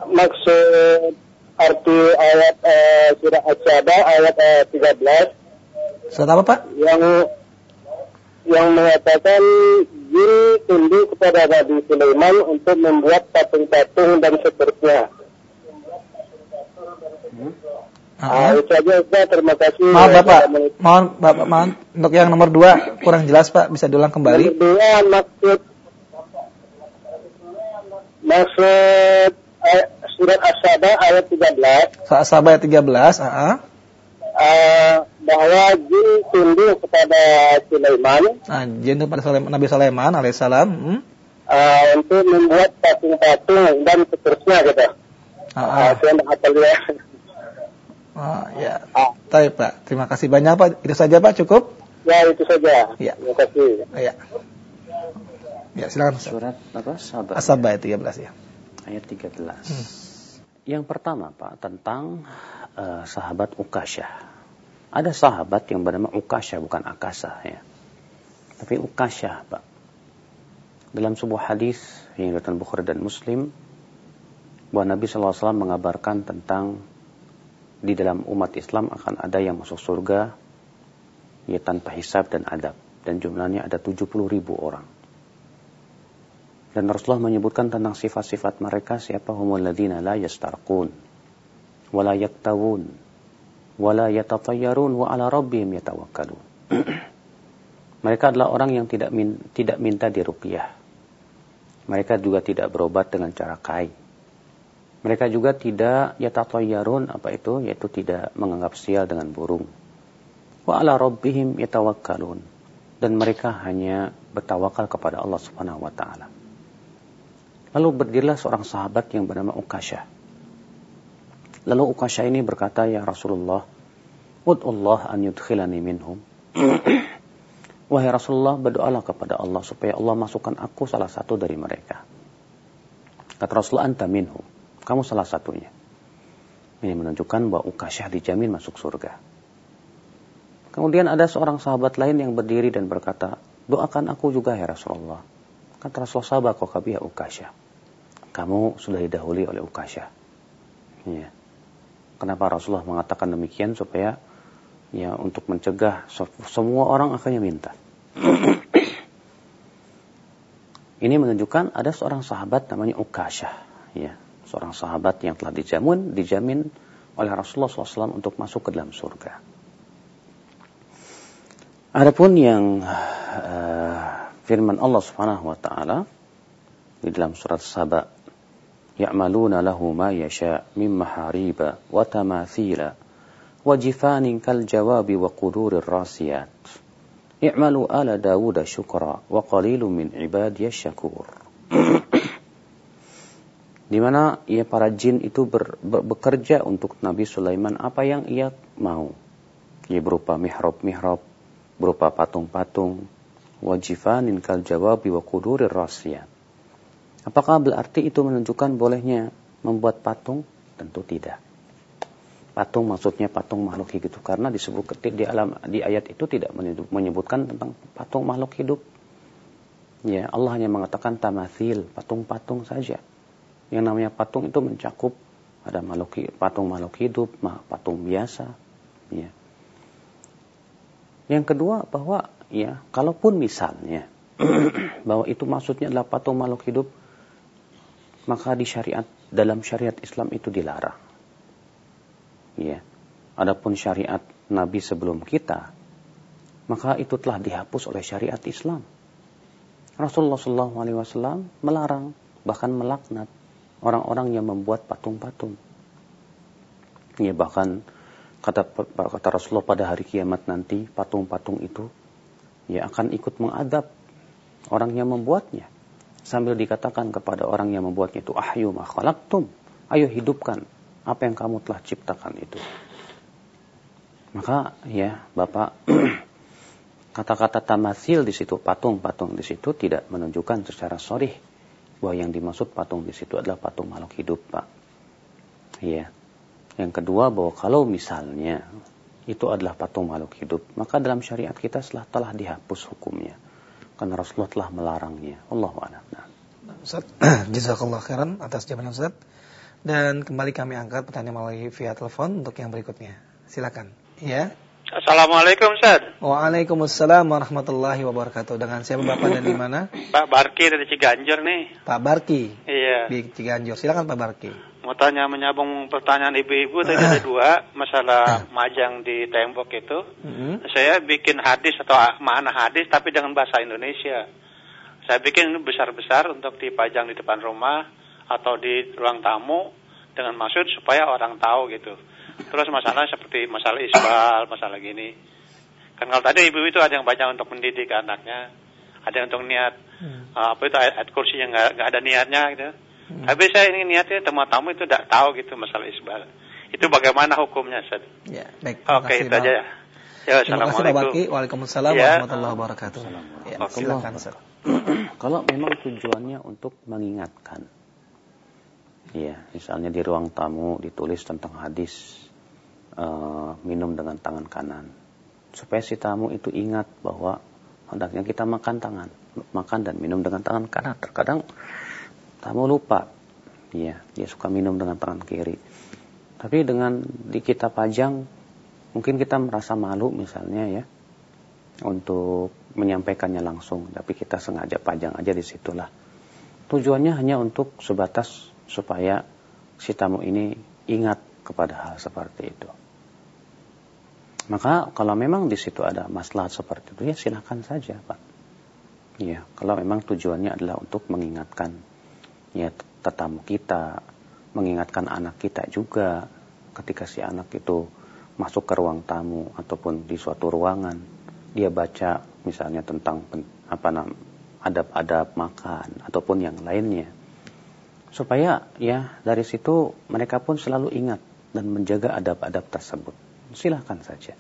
maksud arti ayat eh, surah As-Saba ayat eh, 13 Surat apa Pak? yang yang mengatakan jin tunduk kepada Nabi Sulaiman untuk membuat patung-patung dan seterusnya. Ah. Ah, itu aja Ustaz, terima kasih. Maaf Bapak, mohon Bapak mohon untuk yang nomor dua kurang jelas Pak, bisa diulang kembali. kedua maksud maksud eh, surat As-Saba ayat 13 Soal Sabah ayat 13, ah, ah. eh, bahwa jin tunduk kepada Sulaiman Nah, jin itu pada Sulaiman- Nabi Sulaiman alaihissalam. Hmm. eh, untuk membuat patung-patung dan seterusnya gitu. Ah, Ah, ah. saya hafal ya. Ah, ya. Ah, Baik Pak, terima kasih banyak Pak. Itu saja Pak, cukup? ya itu saja. Ya. Terima kasih. Ya. Ya, silakan. Ustaz. Surat apa? Sabar. As-Sabah ayat 13 ya. Ayat 13. Yang pertama Pak tentang eh, sahabat Ukasha. Ada sahabat yang bernama Ukasha bukan Akasa ya. Tapi Ukasha Pak. Dalam sebuah hadis yang diriwayatkan Bukhari dan Muslim bahwa Nabi SAW mengabarkan tentang di dalam umat Islam akan ada yang masuk surga ya tanpa hisab dan adab dan jumlahnya ada 70 ribu orang. Dan Rasulullah menyebutkan tentang sifat-sifat mereka siapa humul ladzina la yastarqun wa yaktawun wa yatatayyarun wa ala rabbihim yatawakkalun. mereka adalah orang yang tidak min, tidak minta diruqyah. Mereka juga tidak berobat dengan cara kai. Mereka juga tidak yatatayyarun apa itu yaitu tidak menganggap sial dengan burung. Wa ala rabbihim yatawakkalun. Dan mereka hanya bertawakal kepada Allah Subhanahu wa taala. Lalu berdirilah seorang sahabat yang bernama Ukasha. Lalu Ukasha ini berkata, Ya Rasulullah, Ud'ullah an yudkhilani minhum. Wahai Rasulullah, berdoalah kepada Allah supaya Allah masukkan aku salah satu dari mereka. Kata Rasulullah, anta minhum. Kamu salah satunya. Ini menunjukkan bahwa Ukasha dijamin masuk surga. Kemudian ada seorang sahabat lain yang berdiri dan berkata, doakan aku juga ya Rasulullah. Kata Rasulullah, kau kabiyah Ukasha. Kamu sudah didahului oleh Ukasha. Ya. Kenapa Rasulullah mengatakan demikian supaya ya untuk mencegah se- semua orang akhirnya minta. Ini menunjukkan ada seorang sahabat namanya Ukasha, ya, seorang sahabat yang telah dijamin dijamin oleh Rasulullah SAW untuk masuk ke dalam surga. Adapun yang eh, firman Allah Subhanahu wa taala di dalam surat Saba ya'maluna lahu ma yasha min mahariba wa tamathila wa jifanin kal jawabi wa qudurir rasiyat i'malu ala Dawud syukra wa qalilun min ibadiyas syakur di mana ia para jin itu ber, ber- bekerja untuk Nabi Sulaiman apa yang ia mau ia berupa mihrab-mihrab berupa patung-patung wajifanin kal jawabi wa qudurir rasiyat Apakah berarti itu menunjukkan bolehnya membuat patung? Tentu tidak. Patung maksudnya patung makhluk hidup karena disebut di alam di ayat itu tidak menyebutkan tentang patung makhluk hidup. Ya, Allah hanya mengatakan tamathil, patung-patung saja. Yang namanya patung itu mencakup ada makhluk patung makhluk hidup, patung biasa, ya. Yang kedua bahwa ya, kalaupun misalnya bahwa itu maksudnya adalah patung makhluk hidup, maka di syariat dalam syariat Islam itu dilarang. Ya. Adapun syariat nabi sebelum kita, maka itu telah dihapus oleh syariat Islam. Rasulullah SAW melarang bahkan melaknat orang-orang yang membuat patung-patung. Ya bahkan kata kata Rasulullah pada hari kiamat nanti patung-patung itu ya akan ikut mengadab orang yang membuatnya. Sambil dikatakan kepada orang yang membuatnya itu ahyu ma khalaqtum. Ayo hidupkan apa yang kamu telah ciptakan itu. Maka ya Bapak kata-kata tamasil di situ patung-patung di situ tidak menunjukkan secara sorih bahwa yang dimaksud patung di situ adalah patung makhluk hidup Pak ya yang kedua bahwa kalau misalnya itu adalah patung makhluk hidup, maka dalam syariat kita setelah telah dihapus hukumnya. Karena Rasulullah telah melarangnya. Allah a'lam. Nah. Ustaz, jazakallah khairan atas jawaban Ustaz. Dan kembali kami angkat pertanyaan melalui via telepon untuk yang berikutnya. Silakan. Ya. Assalamualaikum Ustaz. Waalaikumsalam warahmatullahi wabarakatuh. Dengan siapa Bapak dan di mana? Pak Barki dari Ciganjur nih. Pak Barki. Iya. Di Ciganjur. Silakan Pak Barki. Mau tanya menyambung pertanyaan ibu-ibu tadi ada dua masalah majang di tembok itu. Mm-hmm. Saya bikin hadis atau makna hadis tapi dengan bahasa Indonesia. Saya bikin besar-besar untuk dipajang di depan rumah atau di ruang tamu dengan maksud supaya orang tahu gitu. Terus masalah seperti masalah isbal, masalah gini. Kan kalau tadi ibu itu ada yang baca untuk mendidik anaknya, ada yang untuk niat uh, apa itu ayat, ayat kursi yang nggak ada niatnya gitu. Tapi saya ini niatnya teman tamu itu tidak tahu gitu masalah isbal. Itu bagaimana hukumnya, Ustaz? Ya, baik. Oke, itu aja ya. Ya, Terima kasih Pak. Assalamualaikum. Waalaikumsalam Ya. warahmatullahi wabarakatuh. Ya, Oke. silakan Ustaz. Kalau memang tujuannya untuk mengingatkan. Ya, misalnya di ruang tamu ditulis tentang hadis eh, minum dengan tangan kanan. Supaya si tamu itu ingat bahwa hendaknya kita makan tangan, makan dan minum dengan tangan kanan. Terkadang tamu lupa. Ya, dia suka minum dengan tangan kiri. Tapi dengan di kita pajang mungkin kita merasa malu misalnya ya untuk menyampaikannya langsung, tapi kita sengaja pajang aja di situlah. Tujuannya hanya untuk sebatas supaya si tamu ini ingat kepada hal seperti itu. Maka kalau memang di situ ada masalah seperti itu ya silakan saja, Pak. Ya, kalau memang tujuannya adalah untuk mengingatkan ya tetamu kita, mengingatkan anak kita juga ketika si anak itu masuk ke ruang tamu ataupun di suatu ruangan dia baca misalnya tentang apa nam adab-adab makan ataupun yang lainnya supaya ya dari situ mereka pun selalu ingat dan menjaga adab-adab tersebut silahkan saja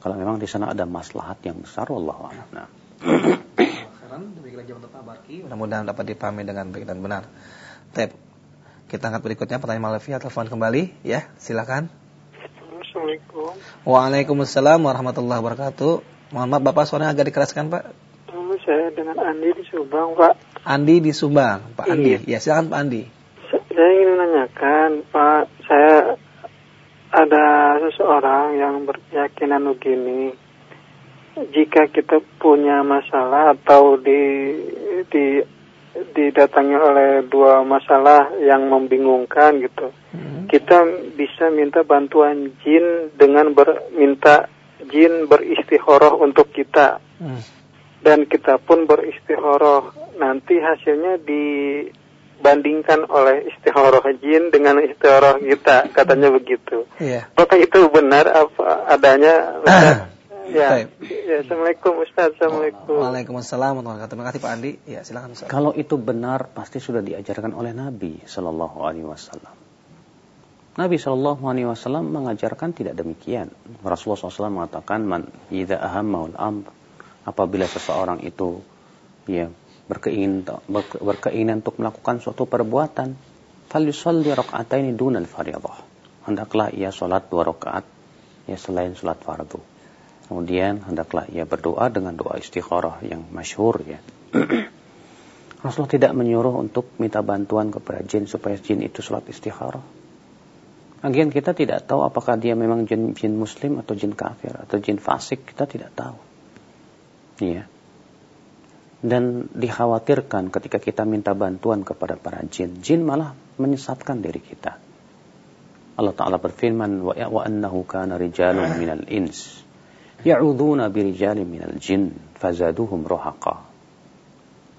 kalau memang di sana ada maslahat yang besar wallahu a'lam nah. Barki. Mudah-mudahan dapat dipahami dengan baik dan benar. Tep. Kita angkat berikutnya pertanyaan malam via telepon kembali ya. Silakan. Assalamualaikum. Waalaikumsalam warahmatullahi wabarakatuh. Mohon maaf Bapak suaranya agak dikeraskan Pak. Lalu saya dengan Andi di Subang, Pak. Andi di Subang, Pak Andi. Iya. Ya, silakan Pak Andi. Saya ingin menanyakan, Pak, saya ada seseorang yang berkeyakinan begini. Jika kita punya masalah atau di di didatangi oleh dua masalah yang membingungkan gitu, Hmm. kita bisa minta bantuan jin dengan berminta jin beristikharah untuk kita. Hmm. dan kita pun beristikharah. Nanti hasilnya dibandingkan oleh istikharah jin dengan istikharah kita, katanya begitu. Iya. Apakah itu benar apa adanya? Ustaz? ya. Ya. Assalamualaikum Ustaz. Assalamualaikum. Waalaikumsalam warahmatullahi wabarakatuh. Terima kasih Pak Andi. Ya, silakan Ustaz. Kalau itu benar pasti sudah diajarkan oleh Nabi Shallallahu Alaihi Wasallam. Nabi Shallallahu Alaihi Wasallam mengajarkan tidak demikian. Rasulullah SAW mengatakan man idza ahammaul amr apabila seseorang itu ya berkeinginan berke- berkeinginan untuk melakukan suatu perbuatan falyusalli raka'ataini dunal fardhah. Hendaklah ia salat dua rakaat ya selain salat fardu. Kemudian hendaklah ia berdoa dengan doa istikharah yang masyhur ya. Rasulullah tidak menyuruh untuk minta bantuan kepada jin supaya jin itu sholat istikharah. Lagian kita tidak tahu apakah dia memang jin, jin muslim atau jin kafir atau jin fasik, kita tidak tahu. Iya. Dan dikhawatirkan ketika kita minta bantuan kepada para jin, jin malah menyesatkan diri kita. Allah Ta'ala berfirman, wa annahu kana rijalun minal ins, ya'udhuna birijalin minal jin, fazaduhum rohaqa.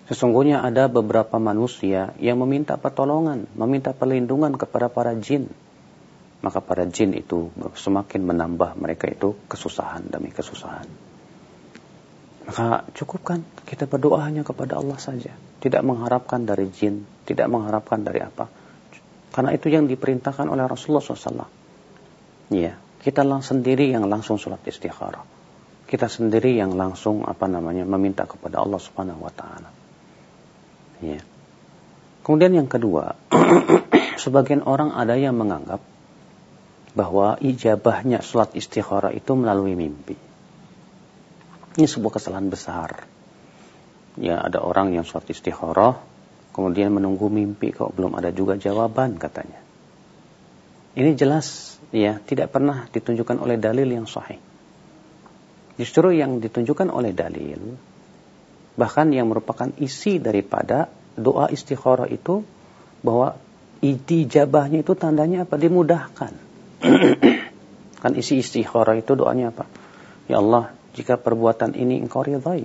Sesungguhnya ada beberapa manusia yang meminta pertolongan, meminta perlindungan kepada para jin. Maka para jin itu semakin menambah mereka itu kesusahan demi kesusahan. Maka cukupkan kita berdoa hanya kepada Allah saja. Tidak mengharapkan dari jin, tidak mengharapkan dari apa. Karena itu yang diperintahkan oleh Rasulullah SAW. Ya, kita lang sendiri yang langsung sholat istikharah. Kita sendiri yang langsung apa namanya meminta kepada Allah Subhanahu wa taala. Ya. Kemudian yang kedua, sebagian orang ada yang menganggap bahwa ijabahnya sholat istikharah itu melalui mimpi. Ini sebuah kesalahan besar. Ya, ada orang yang sholat istikharah, kemudian menunggu mimpi kok belum ada juga jawaban katanya. Ini jelas ya tidak pernah ditunjukkan oleh dalil yang sahih. Justru yang ditunjukkan oleh dalil bahkan yang merupakan isi daripada doa istikharah itu bahwa ijabahnya itu tandanya apa? Dimudahkan. kan isi istikharah itu doanya apa? Ya Allah, jika perbuatan ini engkau ridhai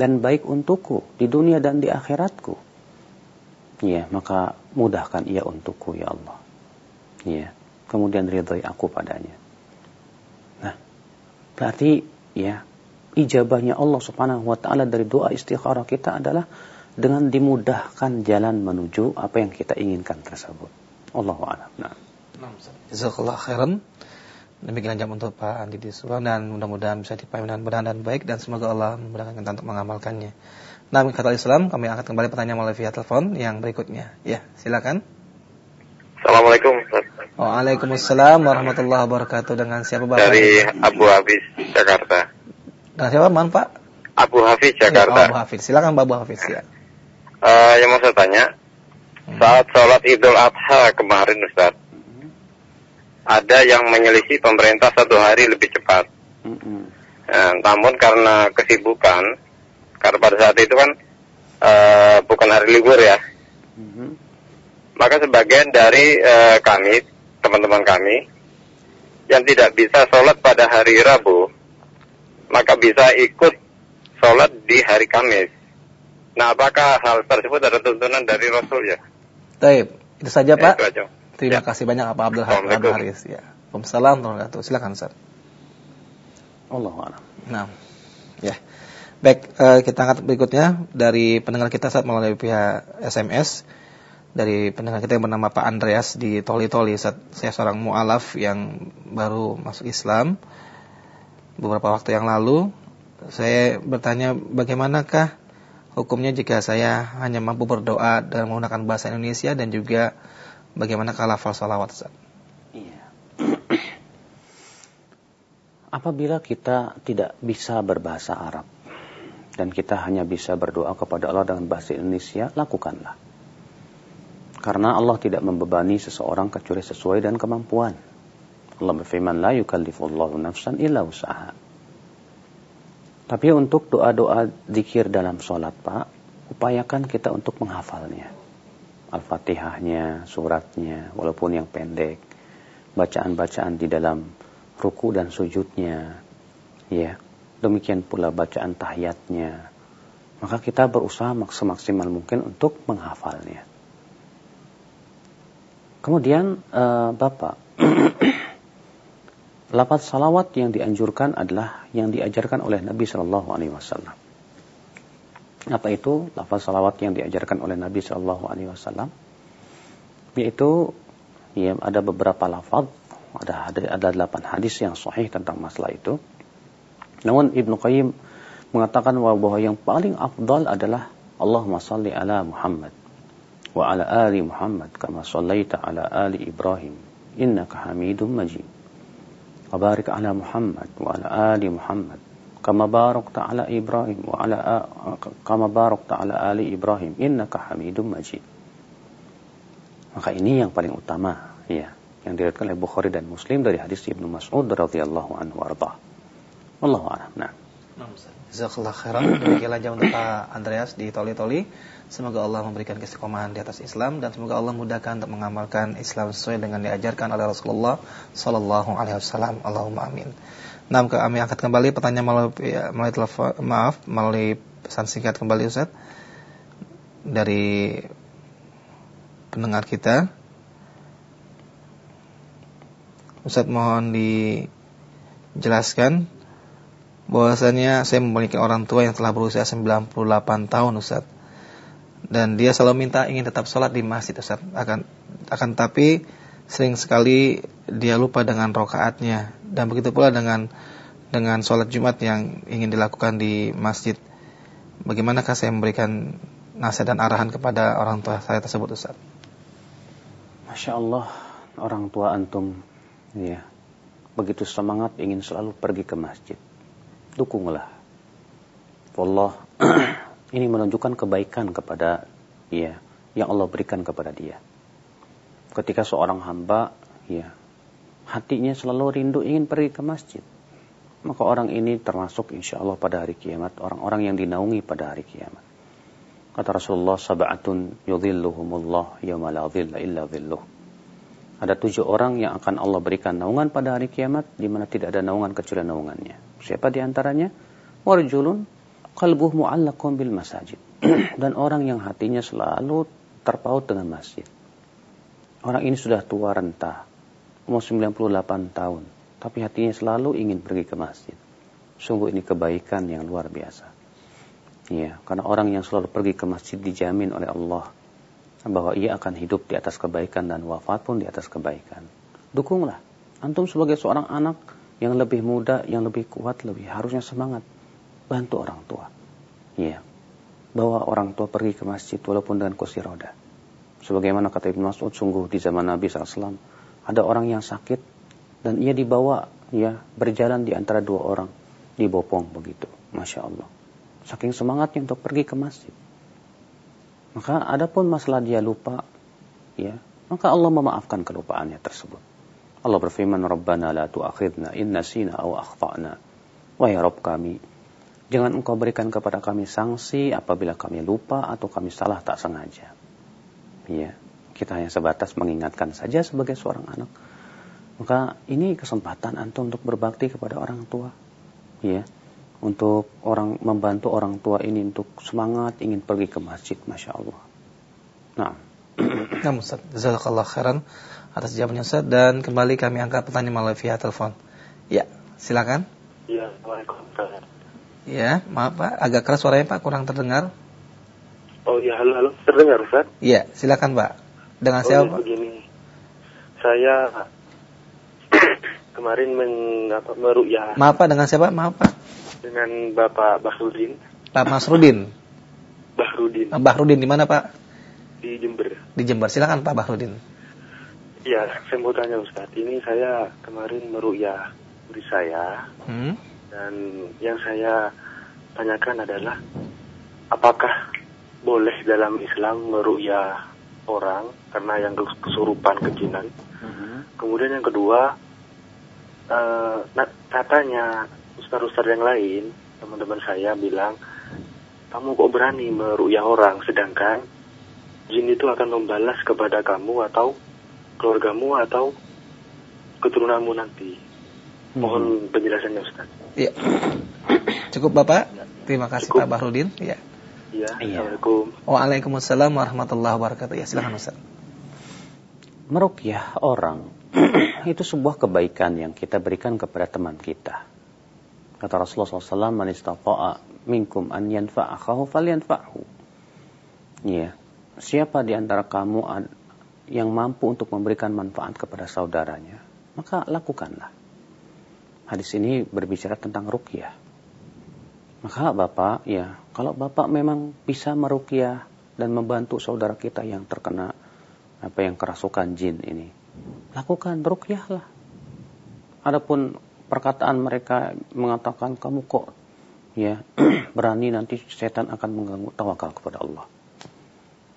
dan baik untukku di dunia dan di akhiratku. Ya, maka mudahkan ia untukku ya Allah. Ya, kemudian ridhai aku padanya. Nah, berarti ya ijabahnya Allah Subhanahu wa taala dari doa istikharah kita adalah dengan dimudahkan jalan menuju apa yang kita inginkan tersebut. Allahu a'lam. Nah. Jazakallah. Demikian jam untuk Pak Andi Diswa dan mudah-mudahan bisa dipahami dengan benar dan baik dan semoga Allah memudahkan kita untuk mengamalkannya. Nah, kata Islam, kami akan kembali pertanyaan melalui via telepon yang berikutnya. Ya, silakan. Assalamualaikum. Waalaikumsalam warahmatullahi wabarakatuh. Dengan siapa Bapak? Dari Abu Hafiz, Jakarta. Dengan siapa, Man, Pak? Abu Hafiz, Jakarta. Ya, Abu Hafiz. Silakan Pak Abu Hafiz, ya. Uh, yang mau saya tanya, hmm. saat sholat Idul Adha kemarin, Ustaz, ada yang menyelisih pemerintah satu hari lebih cepat. Mm-hmm. Nah, namun karena kesibukan, karena pada saat itu kan uh, bukan hari libur ya, mm-hmm. maka sebagian dari uh, kami, teman-teman kami, yang tidak bisa sholat pada hari Rabu, maka bisa ikut sholat di hari Kamis. Nah, apakah hal tersebut ada tuntunan dari Rasul ya? Baik, itu saja ya, Pak. Itu aja. Terima ya. kasih banyak Pak Abdul Haris ya. Waalaikumsalam warahmatullahi Silakan Ustaz. Allah a'lam. Nah. Ya. Baik, uh, kita angkat berikutnya dari pendengar kita saat melalui pihak SMS dari pendengar kita yang bernama Pak Andreas di Toli Toli. Saat saya seorang mualaf yang baru masuk Islam beberapa waktu yang lalu. Saya bertanya bagaimanakah hukumnya jika saya hanya mampu berdoa dengan menggunakan bahasa Indonesia dan juga Bagaimana kalau lafal salawat Ustaz? Iya. Apabila kita tidak bisa berbahasa Arab dan kita hanya bisa berdoa kepada Allah dengan bahasa Indonesia, lakukanlah. Karena Allah tidak membebani seseorang kecuali sesuai dan kemampuan. Allah berfirman, La yukallifullahu nafsan illa usaha. Tapi untuk doa-doa zikir dalam sholat, Pak, upayakan kita untuk menghafalnya. Al-Fatihahnya, suratnya, walaupun yang pendek, bacaan-bacaan di dalam ruku dan sujudnya, ya. Demikian pula bacaan tahiyatnya. Maka kita berusaha maksimal mungkin untuk menghafalnya. Kemudian uh, Bapak, lapat salawat yang dianjurkan adalah yang diajarkan oleh Nabi Shallallahu Alaihi Wasallam. Apa itu lafaz salawat yang diajarkan oleh Nabi Shallallahu Alaihi Wasallam? Yaitu ya, ada beberapa lafaz, ada, ada delapan hadis yang sahih tentang masalah itu. Namun Ibnu Qayyim mengatakan bahwa yang paling afdal adalah Allahumma salli ala Muhammad wa ala ali Muhammad kama sallaita ala ali Ibrahim innaka Hamidum Majid. Wa barik ala Muhammad wa ala ali Muhammad kama barakta ala Ibrahim wa ala kama barakta ala ali Ibrahim innaka Hamidum Majid. Maka ini yang paling utama ya, yang diriwayatkan oleh Bukhari dan Muslim dari hadis Ibnu Mas'ud radhiyallahu anhu arda. Wallahu a'lam. Nah. Jazakallah khairan. Demikianlah jam untuk Pak Andreas di Toli Toli. Semoga Allah memberikan keistiqomahan di atas Islam dan semoga Allah mudahkan untuk mengamalkan Islam sesuai dengan diajarkan oleh Rasulullah sallallahu alaihi wasallam. Allahumma amin. Nah, kami angkat kembali pertanyaan melalui, ya, melalui telepon, maaf, melalui pesan singkat kembali Ustaz. Dari pendengar kita. Ustaz mohon dijelaskan bahwasanya saya memiliki orang tua yang telah berusia 98 tahun Ustaz. Dan dia selalu minta ingin tetap sholat di masjid Ustaz. Akan akan tapi sering sekali dia lupa dengan rokaatnya. Dan begitu pula dengan dengan sholat Jumat yang ingin dilakukan di masjid. Bagaimanakah saya memberikan nasihat dan arahan kepada orang tua saya tersebut Ustaz? Masya Allah orang tua antum ya. Begitu semangat ingin selalu pergi ke masjid. Dukunglah. Allah Ini menunjukkan kebaikan kepada ya yang Allah berikan kepada dia. Ketika seorang hamba ya hatinya selalu rindu ingin pergi ke masjid, maka orang ini termasuk insya Allah pada hari kiamat orang-orang yang dinaungi pada hari kiamat. Kata Rasulullah sab'atun yudhilluhumullah yawma la dhilla illa dhilluh. Ada tujuh orang yang akan Allah berikan naungan pada hari kiamat di mana tidak ada naungan kecuali naungannya. Siapa di antaranya? Warjulun qalbuh mu'allaqun bil masajid. Dan orang yang hatinya selalu terpaut dengan masjid. Orang ini sudah tua renta, umur 98 tahun, tapi hatinya selalu ingin pergi ke masjid. Sungguh ini kebaikan yang luar biasa. Ya, karena orang yang selalu pergi ke masjid dijamin oleh Allah bahwa ia akan hidup di atas kebaikan dan wafat pun di atas kebaikan. Dukunglah. Antum sebagai seorang anak yang lebih muda, yang lebih kuat, lebih harusnya semangat bantu orang tua. Iya. Bawa orang tua pergi ke masjid walaupun dengan kursi roda. Sebagaimana kata Ibnu Mas'ud, sungguh di zaman Nabi SAW ada orang yang sakit dan ia dibawa ya berjalan di antara dua orang dibopong begitu. Masya Allah. Saking semangatnya untuk pergi ke masjid. Maka adapun masalah dia lupa, ya, maka Allah memaafkan kelupaannya tersebut. Allah berfirman, Rabbana la tu'akhidna in nasina aw akhtana. Wahai Rabb kami, Jangan engkau berikan kepada kami sanksi apabila kami lupa atau kami salah tak sengaja. Ya, kita hanya sebatas mengingatkan saja sebagai seorang anak. Maka ini kesempatan antum untuk berbakti kepada orang tua. Ya, untuk orang membantu orang tua ini untuk semangat ingin pergi ke masjid, masya Allah. Nah, nah Ustaz, jazakallah khairan atas jawabannya Ustaz dan kembali kami angkat pertanyaan melalui via telepon. Ya, silakan. Ya, Waalaikumsalam. Ya, maaf Pak, agak keras suaranya Pak, kurang terdengar. Oh iya, halo, halo. Terdengar Ustaz? Iya, silakan Pak. Dengan oh, siapa ya, begini. Saya kemarin meng, apa, meru'yah. Maaf Pak, dengan siapa? Maaf Pak. Dengan Bapak Bahrudin. Pak Masrudin. Bahrudin. Ah, Bahrudin di mana Pak? Di Jember. Di Jember. Silakan Pak Bahrudin. Iya, saya mau tanya Ustaz. Ini saya kemarin meru'yah murid saya. Hmm? Dan yang saya tanyakan adalah apakah boleh dalam Islam meruya orang karena yang kesurupan kejinan. Uh-huh. Kemudian yang kedua, uh, katanya ustaz-ustaz yang lain, teman-teman saya bilang, kamu kok berani meruya orang, sedangkan jin itu akan membalas kepada kamu atau keluargamu atau keturunanmu nanti. Mohon hmm. penjelasannya Ustaz. Iya. Cukup Bapak? Terima kasih Cukup. Pak Bahrudin. Iya. Iya. Assalamualaikum. Waalaikumsalam warahmatullahi wabarakatuh. Ya, silakan Ustaz. Merukyah orang itu sebuah kebaikan yang kita berikan kepada teman kita. Kata Rasulullah SAW, Man istata'a minkum an yanfa'akahu falyanfa'hu. Ya. Siapa di antara kamu yang mampu untuk memberikan manfaat kepada saudaranya, maka lakukanlah. Hadis ini berbicara tentang rukyah. Maka Bapak, ya, kalau Bapak memang bisa merukyah dan membantu saudara kita yang terkena apa yang kerasukan jin ini, lakukan rukyahlah. Adapun perkataan mereka mengatakan kamu kok ya berani nanti setan akan mengganggu tawakal kepada Allah.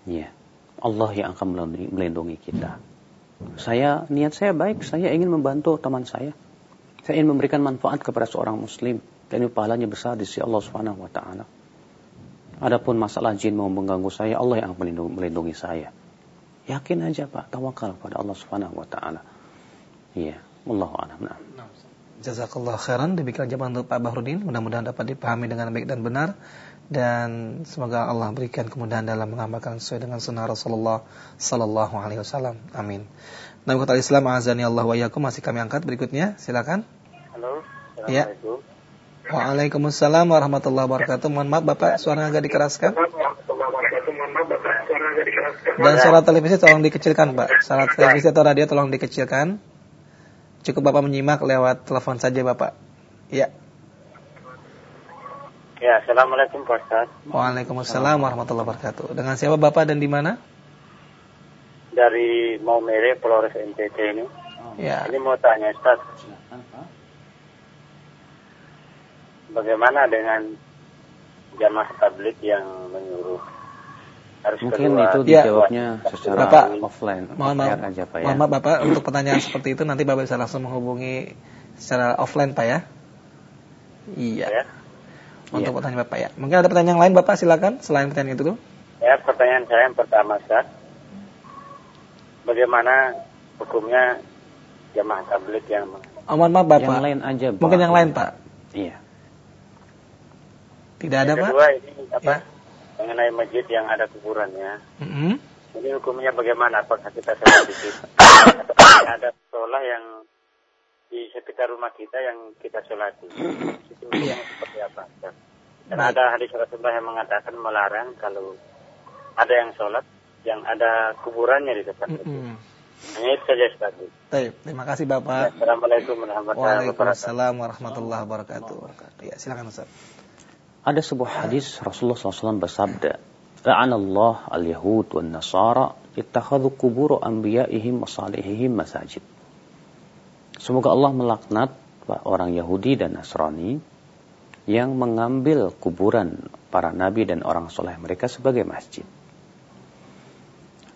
Ya, Allah yang akan melindungi kita. Saya niat saya baik, saya ingin membantu teman saya. Saya ingin memberikan manfaat kepada seorang muslim. Dan ini pahalanya besar di sisi Allah Subhanahu wa taala. Adapun masalah jin mau mengganggu saya, Allah yang melindungi, melindungi saya. Yakin aja Pak, tawakal pada Allah Subhanahu wa taala. Iya, wallahu a'lam. Nah. Jazakallah khairan. Demikian jawaban untuk Pak Bahrudin. Mudah-mudahan dapat dipahami dengan baik dan benar. Dan semoga Allah berikan kemudahan dalam mengamalkan sesuai dengan sunnah Rasulullah sallallahu alaihi wasallam. Amin. Nabi kota Islam azani Allah wa yakum masih kami angkat berikutnya. Silakan. Halo. Ya Waalaikumsalam warahmatullahi wabarakatuh mohon maaf Bapak suara agak dikeraskan dan suara televisi tolong dikecilkan Pak suara televisi atau radio tolong dikecilkan Cukup Bapak menyimak lewat telepon saja Bapak. Ya. Ya, Assalamualaikum Pak Ustaz. Waalaikumsalam warahmatullahi wabarakatuh. Dengan siapa Bapak dan di mana? Dari Maumere, Polres NTT ini. Ya. Ini mau tanya Ustaz. Bagaimana dengan jamaah tablik yang menyuruh harus Mungkin keluar. itu Ya. dijawabnya secara Bapak, offline, Mohon maaf, aja Pak ya. mohon maaf Bapak untuk pertanyaan seperti itu nanti Bapak bisa langsung menghubungi secara offline Pak ya. Iya. Ya. Untuk pertanyaan Bapak ya. Mungkin ada pertanyaan lain Bapak silakan selain pertanyaan itu tuh. Ya, pertanyaan saya yang pertama Ustaz. Bagaimana hukumnya jamaah tablik yang Oh, mohon maaf Bapak. Yang lain aja Pak. Mungkin yang lain Pak. Iya. Tidak ada yang Pak? kedua ini apa? Ya. Mengenai masjid yang ada kuburannya. Mm-hmm. Ini hukumnya bagaimana? Apakah kita sholat di situ? Atau ada sholat yang di sekitar rumah kita yang kita sholati? Itu hukumnya seperti apa? Dan Baik. ada hadis Rasulullah yang mengatakan melarang kalau ada yang sholat yang ada kuburannya di depan itu. Mm-mm. Hanya itu saja. Baik, terima kasih Bapak. Assalamualaikum warahmatullahi wabarakatuh. Waalaikumsalam warahmatullahi wabarakatuh. Ya, silakan Ustaz. Ada sebuah hadis Rasulullah SAW bersabda, La'anallah al-Yahud wal Nasara ittakhadhu kuburu anbiya'ihim wa salihihim masajid. Semoga Allah melaknat orang Yahudi dan Nasrani yang mengambil kuburan para nabi dan orang soleh mereka sebagai masjid.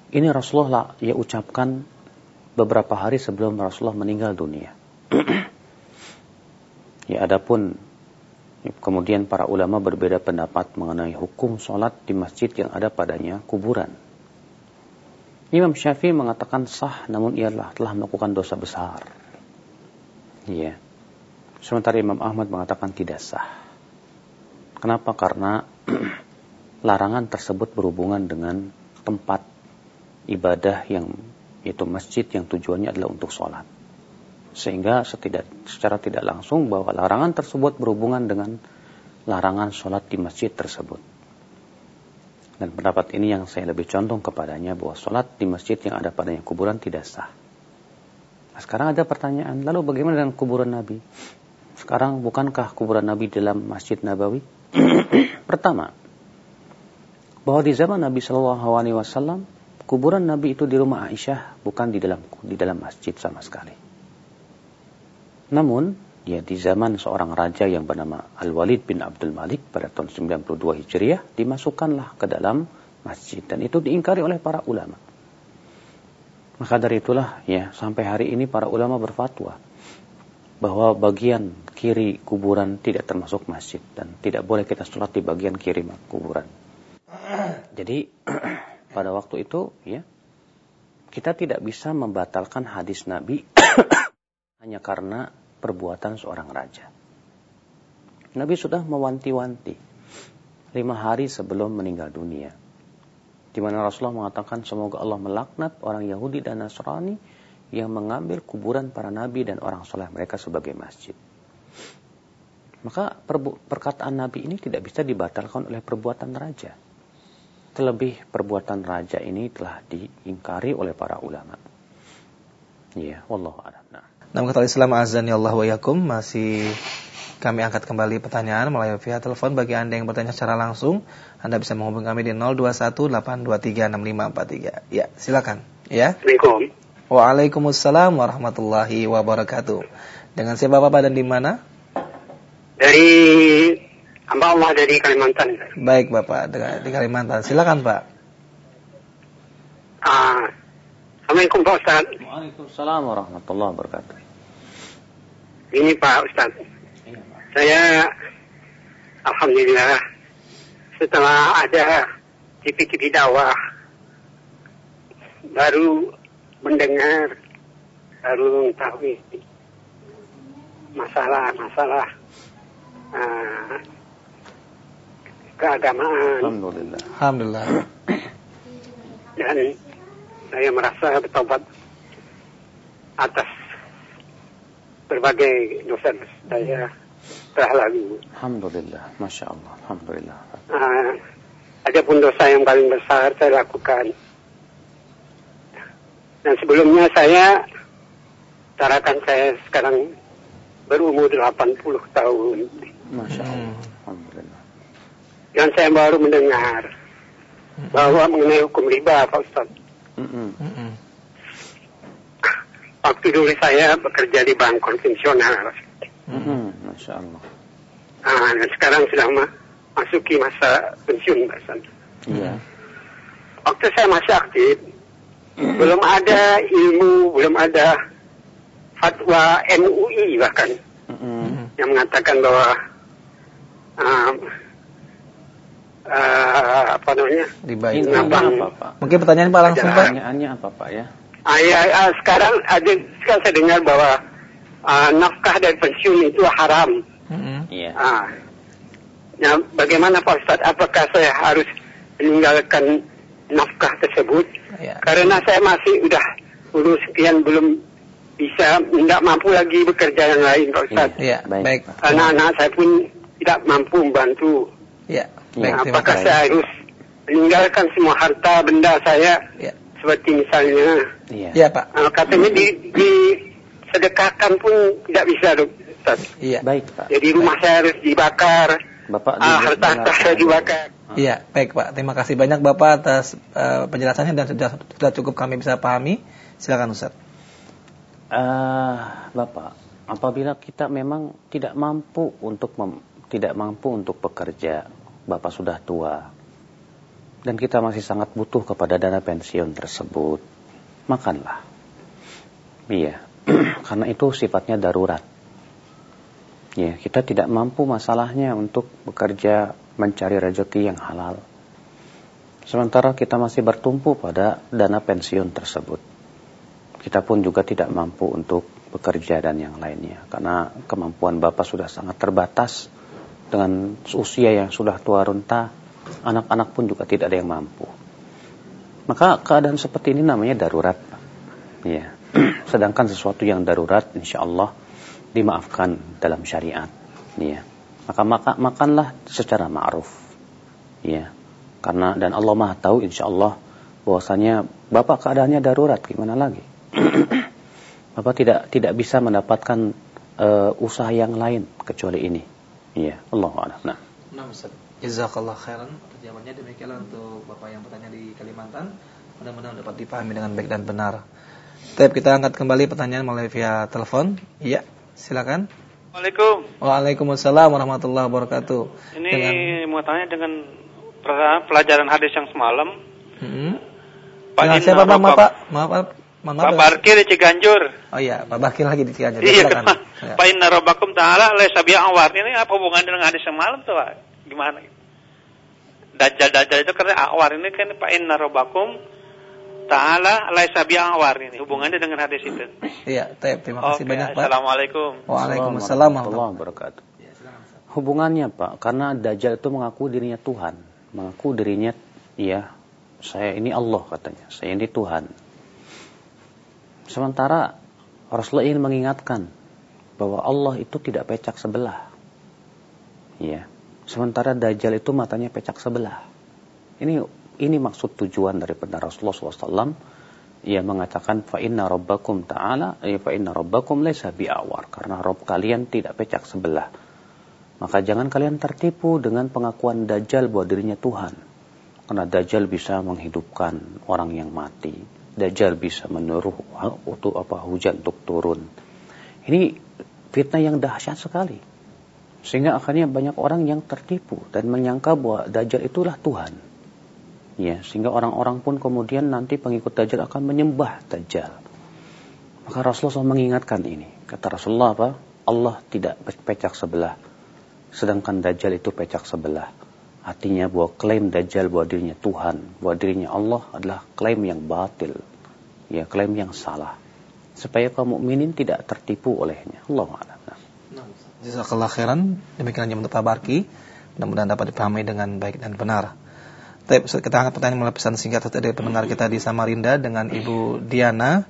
Ini Rasulullah ia ucapkan beberapa hari sebelum Rasulullah meninggal dunia. ya adapun Kemudian para ulama berbeda pendapat mengenai hukum sholat di masjid yang ada padanya kuburan. Imam Syafi'i mengatakan sah namun ia telah melakukan dosa besar. Iya. Sementara Imam Ahmad mengatakan tidak sah. Kenapa? Karena larangan tersebut berhubungan dengan tempat ibadah yang itu masjid yang tujuannya adalah untuk sholat sehingga setidak, secara tidak langsung bahwa larangan tersebut berhubungan dengan larangan sholat di masjid tersebut. Dan pendapat ini yang saya lebih condong kepadanya bahwa sholat di masjid yang ada padanya kuburan tidak sah. Nah, sekarang ada pertanyaan, lalu bagaimana dengan kuburan Nabi? Sekarang bukankah kuburan Nabi dalam Masjid Nabawi? Pertama, bahwa di zaman Nabi Wasallam kuburan Nabi itu di rumah Aisyah bukan di dalam di dalam masjid sama sekali. Namun, ya di zaman seorang raja yang bernama Al-Walid bin Abdul Malik pada tahun 92 Hijriah dimasukkanlah ke dalam masjid dan itu diingkari oleh para ulama. Maka dari itulah ya sampai hari ini para ulama berfatwa bahwa bagian kiri kuburan tidak termasuk masjid dan tidak boleh kita sholat di bagian kiri kuburan. Jadi pada waktu itu ya kita tidak bisa membatalkan hadis Nabi hanya karena perbuatan seorang raja. Nabi sudah mewanti-wanti lima hari sebelum meninggal dunia. Di mana Rasulullah mengatakan semoga Allah melaknat orang Yahudi dan Nasrani yang mengambil kuburan para nabi dan orang soleh mereka sebagai masjid. Maka perkataan Nabi ini tidak bisa dibatalkan oleh perbuatan raja. Terlebih perbuatan raja ini telah diingkari oleh para ulama. Ya, wallahu a'lam. Nama kata Islam azan ya Allah wa yakum. Masih kami angkat kembali pertanyaan melalui via telepon. Bagi Anda yang bertanya secara langsung Anda bisa menghubungi kami di 0218236543 ya silakan. Ya. Assalamualaikum. Waalaikumsalam warahmatullahi wabarakatuh. Dengan siapa Bapak dan di mana? Dari hamba Allah dari Kalimantan. Baik Bapak di Kalimantan. Silakan Pak. Ah Assalamualaikum Pak Ustaz. Waalaikumsalam warahmatullahi wabarakatuh ini Pak Ustaz Saya Alhamdulillah setelah ada TV-TV dakwah baru mendengar baru mengetahui masalah-masalah uh, keagamaan. Alhamdulillah. Alhamdulillah. Dan saya merasa bertobat atas berbagai dosa saya telah lalu. Alhamdulillah, masya Allah, alhamdulillah. Uh, ada pun dosa yang paling besar saya lakukan. Dan sebelumnya saya tarakan saya sekarang berumur 80 tahun. Masya Allah, alhamdulillah. Dan saya baru mendengar bahwa mengenai hukum riba, Pak Ustaz. Mm-mm. Waktu dulu saya bekerja di bank konvensional. Mm-mm. Masya Allah. Ah, dan sekarang sudah ma- masuki masa pensiun, Pak. Iya. Waktu saya masih aktif, belum ada ilmu, belum ada fatwa MUI bahkan Mm-mm. yang mengatakan bahwa um, uh, apa namanya Riba itu. Apa, Pak? Mungkin pertanyaan Pak langsung Pak. Pertanyaannya apa, Pak ya? Ah, ya, ah, sekarang ada sekarang saya dengar bahwa ah, nafkah dari pensiun itu haram. Mm-mm. Iya. Ah. Nah, bagaimana Pak Ustadz? Apakah saya harus meninggalkan nafkah tersebut? Ya. Karena saya masih udah urus sekian belum bisa, tidak mampu lagi bekerja yang lain Pak Ustadz. Iya, Baik. baik. Anak-anak saya pun tidak mampu membantu. Ya, Ya, baik. Terima Apakah saya harus meninggalkan semua harta benda saya Ya. Seperti misalnya Iya. Ya, Pak. ah, katanya di, di sedekahkan pun tidak bisa dok. Ustaz. Iya. Baik, Pak. Jadi rumah saya harus dibakar, Bapak ah, di- harta harta saya dibakar. Iya, baik Pak. Terima kasih banyak Bapak atas eh, penjelasannya dan sudah sudah cukup kami bisa pahami. Silakan Ustaz. Eh, Bapak, apabila kita memang tidak mampu untuk mem- tidak mampu untuk bekerja, Bapak sudah tua, dan kita masih sangat butuh kepada dana pensiun tersebut, makanlah. Iya, karena itu sifatnya darurat. Ya, kita tidak mampu masalahnya untuk bekerja mencari rezeki yang halal. Sementara kita masih bertumpu pada dana pensiun tersebut kita pun juga tidak mampu untuk bekerja dan yang lainnya karena kemampuan Bapak sudah sangat terbatas dengan usia yang sudah tua renta anak-anak pun juga tidak ada yang mampu. Maka keadaan seperti ini namanya darurat. Ya sedangkan sesuatu yang darurat insya Allah dimaafkan dalam syariat. Ya maka maka makanlah secara ma'ruf. Ya karena dan Allah Maha tahu insya Allah bahwasanya Bapak keadaannya darurat. Gimana lagi? Bapak tidak tidak bisa mendapatkan eh, usaha yang lain kecuali ini. Iya, Allah. Nah, Nah. Jazakallah khairan. Jawabannya demikianlah untuk Bapak yang bertanya di Kalimantan. Mudah-mudahan dapat dipahami dengan baik dan benar. Tapi kita angkat kembali pertanyaan melalui via telepon. Iya, silakan. Assalamualaikum. Waalaikumsalam warahmatullahi wabarakatuh. Ini Dengan mau tanya dengan pelajaran hadis yang semalam. hmm. Pak Dengan siapa Pak? Maaf Pak. Maaf Pak. Maaf, Pak Pak. Barkir di Ciganjur. Oh iya, Pak Bakir lagi di Cianjur. Iya, Silakan. Ya. Pak Inna Robbakum Ta'ala Laisa awar. Ini apa hubungannya dengan hadis yang malam tuh, Pak? Gimana? Dajjal-dajjal itu karena awar ini kan Pak Inna Robbakum Ta'ala Laisa awar ini. Hubungannya dengan hadis itu. Iya. Terima kasih Oke, banyak Pak. Assalamualaikum. Waalaikumsalam warahmatullahi wabarakatuh. Hubungannya Pak, karena Dajjal itu mengaku dirinya Tuhan, mengaku dirinya, iya, saya ini Allah katanya, saya ini Tuhan. Sementara Rasulullah ingin mengingatkan bahwa Allah itu tidak pecak sebelah. Iya. Sementara Dajjal itu matanya pecak sebelah. Ini ini maksud tujuan daripada Rasulullah SAW. Ia mengatakan fa inna rabbakum ta'ala eh, fa inna rabbakum laisa bi'awar karena Rob kalian tidak pecak sebelah. Maka jangan kalian tertipu dengan pengakuan Dajjal bahwa dirinya Tuhan. Karena Dajjal bisa menghidupkan orang yang mati. Dajjal bisa menuruh apa hujan untuk turun. Ini fitnah yang dahsyat sekali. Sehingga akhirnya banyak orang yang tertipu dan menyangka bahwa Dajjal itulah Tuhan. Ya, sehingga orang-orang pun kemudian nanti pengikut Dajjal akan menyembah Dajjal. Maka Rasulullah SAW mengingatkan ini. Kata Rasulullah apa? Allah tidak pecak sebelah. sedangkan Dajjal itu pecak sebelah. Artinya bahwa klaim Dajjal bahwa dirinya Tuhan, bahwa dirinya Allah adalah klaim yang batil. Ya, klaim yang salah. Supaya kaum mukminin tidak tertipu olehnya. Allah. Jazakallah khairan. Demikian yang untuk Pak Barki. Mudah-mudahan dapat dipahami dengan baik dan benar. Tapi kita angkat pertanyaan melalui pesan singkat dari pendengar kita di Samarinda dengan Ibu Diana.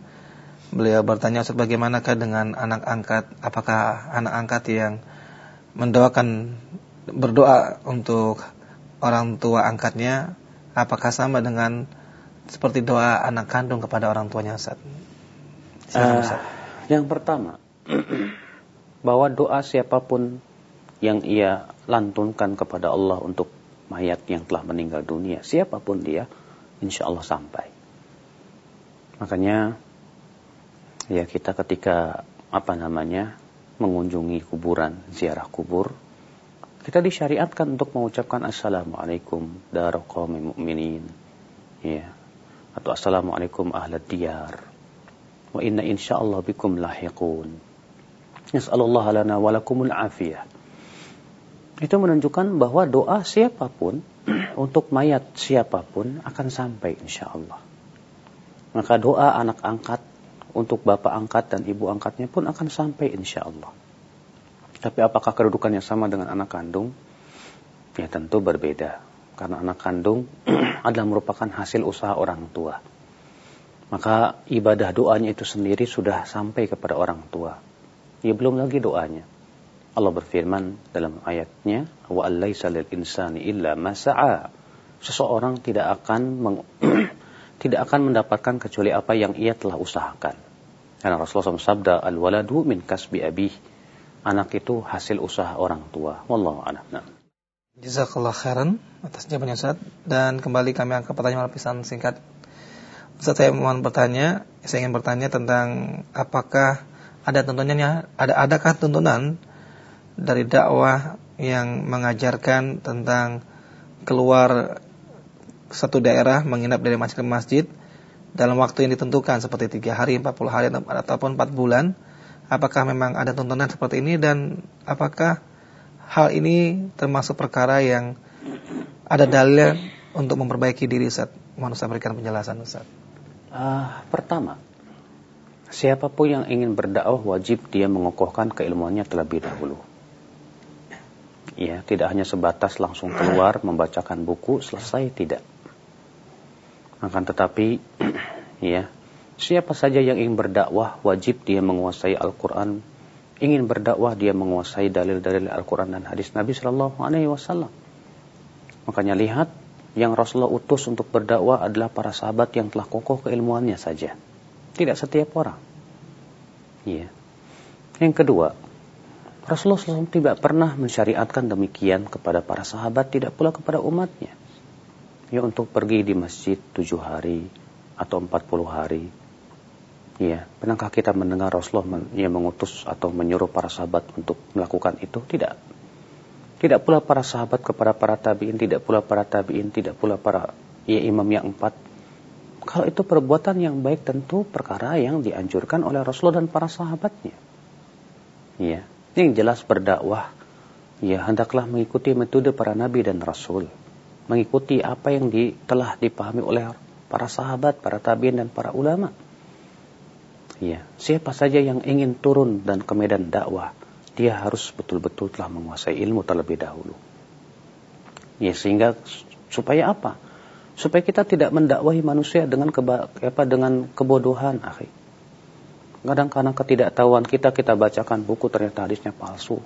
Beliau bertanya Ustaz bagaimanakah dengan anak angkat? Apakah anak angkat yang mendoakan berdoa untuk orang tua angkatnya apakah sama dengan seperti doa anak kandung kepada orang tuanya Ustaz? uh, Yang pertama, bahwa doa siapa pun yang ia lantunkan kepada Allah untuk mayat yang telah meninggal dunia, siapa pun dia, insya Allah sampai. Makanya, ya kita ketika apa namanya mengunjungi kuburan, ziarah kubur, kita disyariatkan untuk mengucapkan assalamualaikum daraqawmi mu'minin. Ya. Atau assalamualaikum ahlad diyar. Wa inna insyaallah bikum lahiqun nas'alullah lana wa lakumul afiyah itu menunjukkan bahwa doa siapa pun untuk mayat siapa pun akan sampai insyaallah maka doa anak angkat untuk bapak angkat dan ibu angkatnya pun akan sampai insyaallah tapi apakah kedudukannya sama dengan anak kandung? Ya tentu berbeda. Karena anak kandung adalah merupakan hasil usaha orang tua. Maka ibadah doanya itu sendiri sudah sampai kepada orang tua. Ya belum lagi doanya. Allah berfirman dalam ayatnya, "Wa allaisa lil insani illa ma Seseorang tidak akan meng tidak akan mendapatkan kecuali apa yang ia telah usahakan. Karena Rasulullah SAW sabda, "Al-waladu min kasbi abih." anak itu hasil usaha orang tua. Wallahu a'lam. Nah. Jazakallah khairan atas jawabannya Ustaz dan kembali kami angkat pertanyaan lapisan singkat. Ustaz saya mohon bertanya, saya ingin bertanya tentang apakah ada tuntunannya ada adakah tuntunan dari dakwah yang mengajarkan tentang keluar satu daerah menginap dari masjid ke masjid dalam waktu yang ditentukan seperti tiga hari, 40 hari ataupun 4 bulan apakah memang ada tuntunan seperti ini dan apakah hal ini termasuk perkara yang ada dalil untuk memperbaiki diri Ustaz? Mohon Ustaz berikan penjelasan Ustaz. Uh, pertama, siapa pun yang ingin berdakwah wajib dia mengokohkan keilmuannya terlebih dahulu. Ya, tidak hanya sebatas langsung keluar membacakan buku selesai tidak. Akan tetapi ya, Siapa saja yang ingin berdakwah wajib dia menguasai Al-Quran. Ingin berdakwah dia menguasai dalil-dalil Al-Quran dan hadis Nabi Shallallahu Alaihi Wasallam. Makanya lihat yang Rasulullah utus untuk berdakwah adalah para sahabat yang telah kokoh keilmuannya saja. Tidak setiap orang. Iya. Yang kedua, Rasulullah SAW tidak pernah mensyariatkan demikian kepada para sahabat, tidak pula kepada umatnya. Ya untuk pergi di masjid tujuh hari atau empat puluh hari Ya, pernahkah kita mendengar Rasulullah yang mengutus atau menyuruh para sahabat untuk melakukan itu? Tidak. Tidak pula para sahabat kepada para tabiin, tidak pula para tabiin, tidak pula para ya imam yang empat. Kalau itu perbuatan yang baik tentu perkara yang dianjurkan oleh Rasulullah dan para sahabatnya. Ya, yang jelas berdakwah ya hendaklah mengikuti metode para nabi dan rasul. Mengikuti apa yang di, telah dipahami oleh para sahabat, para tabiin dan para ulama Ya, siapa saja yang ingin turun dan ke medan dakwah, dia harus betul-betul telah menguasai ilmu terlebih dahulu. Ya, sehingga supaya apa? Supaya kita tidak mendakwahi manusia dengan keba, apa dengan kebodohan, akhi. Kadang karena ketidaktahuan kita kita bacakan buku ternyata hadisnya palsu.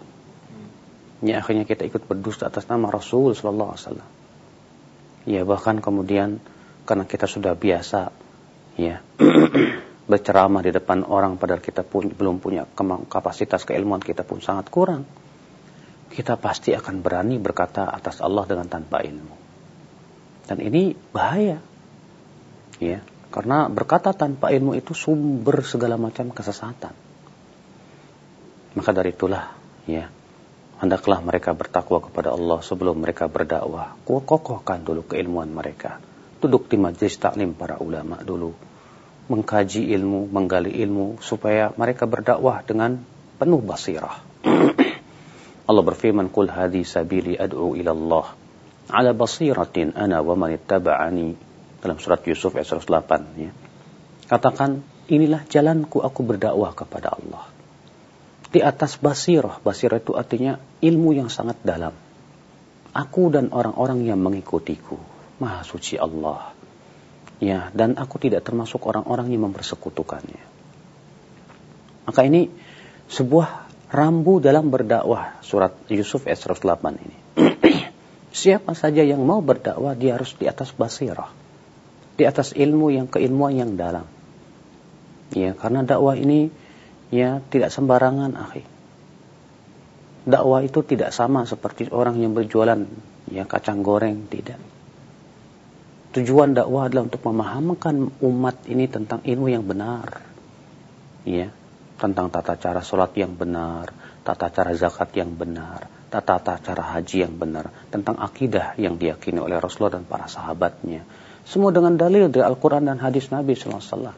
Ya akhirnya kita ikut berdusta atas nama Rasul sallallahu alaihi wasallam. Ya bahkan kemudian karena kita sudah biasa ya berceramah di depan orang padahal kita pun belum punya kapasitas keilmuan kita pun sangat kurang. Kita pasti akan berani berkata atas Allah dengan tanpa ilmu. Dan ini bahaya. Ya, karena berkata tanpa ilmu itu sumber segala macam kesesatan. Maka dari itulah, ya, hendaklah mereka bertakwa kepada Allah sebelum mereka berdakwah. Kokohkan dulu keilmuan mereka. Duduk di majlis taklim para ulama dulu mengkaji ilmu, menggali ilmu supaya mereka berdakwah dengan penuh basirah. Allah berfirman, "Qul hadhi sabili ad'u ila Allah ala basiratin ana wa man ittaba'ani." Dalam surat Yusuf ayat 108 ya. Katakan, inilah jalanku aku berdakwah kepada Allah. Di atas basirah, basirah itu artinya ilmu yang sangat dalam. Aku dan orang-orang yang mengikutiku, maha suci Allah. Ya, dan aku tidak termasuk orang-orang yang mempersekutukannya. Maka ini sebuah rambu dalam berdakwah surat Yusuf ayat 108 ini. Siapa saja yang mau berdakwah dia harus di atas basirah. Di atas ilmu yang keilmuan yang dalam. Ya, karena dakwah ini ya tidak sembarangan, akhi. Dakwah itu tidak sama seperti orang yang berjualan ya kacang goreng, tidak. Tujuan dakwah adalah untuk memahamkan umat ini tentang ilmu yang benar. Ya, tentang tata cara sholat yang benar, tata cara zakat yang benar, tata cara haji yang benar, tentang akidah yang diyakini oleh Rasulullah dan para sahabatnya. Semua dengan dalil dari Al-Quran dan hadis Nabi SAW.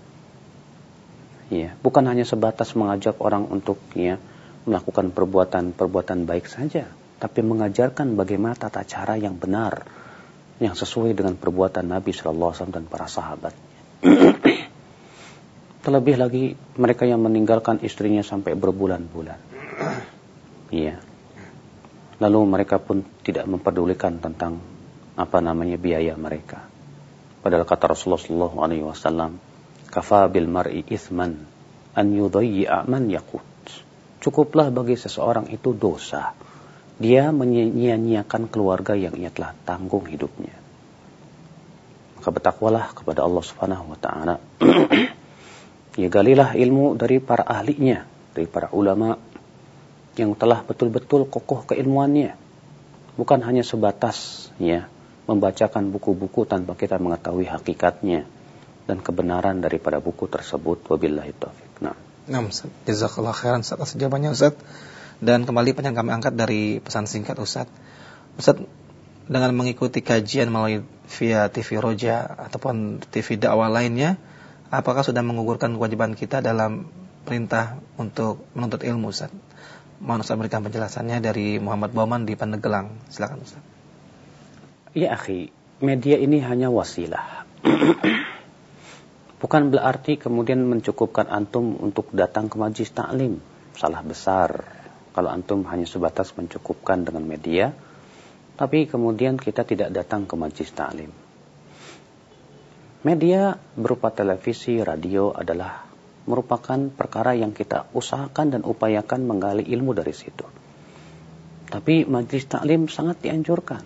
Ya, bukan hanya sebatas mengajak orang untuk ya melakukan perbuatan-perbuatan baik saja, tapi mengajarkan bagaimana tata cara yang benar yang sesuai dengan perbuatan Nabi Shallallahu Alaihi Wasallam dan para sahabat. Terlebih lagi mereka yang meninggalkan istrinya sampai berbulan-bulan. Iya. Lalu mereka pun tidak memperdulikan tentang apa namanya biaya mereka. Padahal kata Rasulullah Shallallahu Alaihi "Kafa bil mar'i ithman an yudayyi'a man yakut." Cukuplah bagi seseorang itu dosa dia menyia-nyiakan keluarga yang ia telah tanggung hidupnya. Maka bertakwalah kepada Allah Subhanahu wa taala. ya galilah ilmu dari para ahlinya, dari para ulama yang telah betul-betul kokoh keilmuannya. Bukan hanya sebatas ya membacakan buku-buku tanpa kita mengetahui hakikatnya dan kebenaran daripada buku tersebut. Wabillahi taufik. Nah. Nah, jazakallah khairan atas jawabannya Ustaz. Dan kembali yang kami angkat dari pesan singkat Ustaz. Ustaz, dengan mengikuti kajian melalui via TV Roja ataupun TV dakwah lainnya, apakah sudah mengugurkan kewajiban kita dalam perintah untuk menuntut ilmu Ustaz? Mohon Ustaz berikan penjelasannya dari Muhammad Bauman di Pandeglang. Silakan Ustaz. Ya akhi, media ini hanya wasilah. Bukan berarti kemudian mencukupkan antum untuk datang ke majlis taklim. Salah besar kalau antum hanya sebatas mencukupkan dengan media, tapi kemudian kita tidak datang ke majlis ta'lim. Media berupa televisi, radio adalah merupakan perkara yang kita usahakan dan upayakan menggali ilmu dari situ. Tapi majlis taklim sangat dianjurkan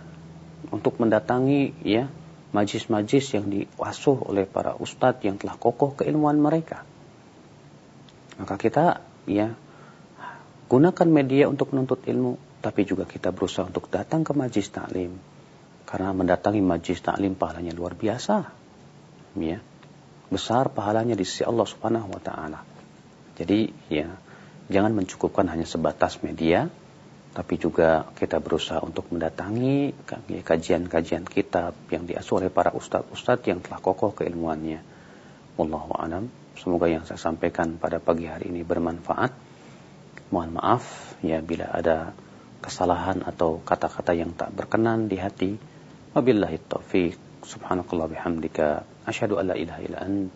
untuk mendatangi ya majlis-majlis yang diasuh oleh para ustadz yang telah kokoh keilmuan mereka. Maka kita ya Gunakan media untuk menuntut ilmu, tapi juga kita berusaha untuk datang ke majlis taklim. Karena mendatangi majlis taklim pahalanya luar biasa. Ya. Besar pahalanya di sisi Allah Subhanahu wa taala. Jadi ya, jangan mencukupkan hanya sebatas media, tapi juga kita berusaha untuk mendatangi kajian-kajian kitab yang diasuh oleh para ustadz-ustadz yang telah kokoh keilmuannya. Wallahu a'lam. Semoga yang saya sampaikan pada pagi hari ini bermanfaat. Mohon maaf ya bila ada kesalahan atau kata-kata yang tak berkenan di hati. Wabillahi taufiq. Subhanakallah bihamdika. Asyhadu an la ilaha illa ant.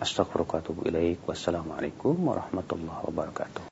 Astaghfiruka wa atubu ilaik. Wassalamualaikum warahmatullahi wabarakatuh.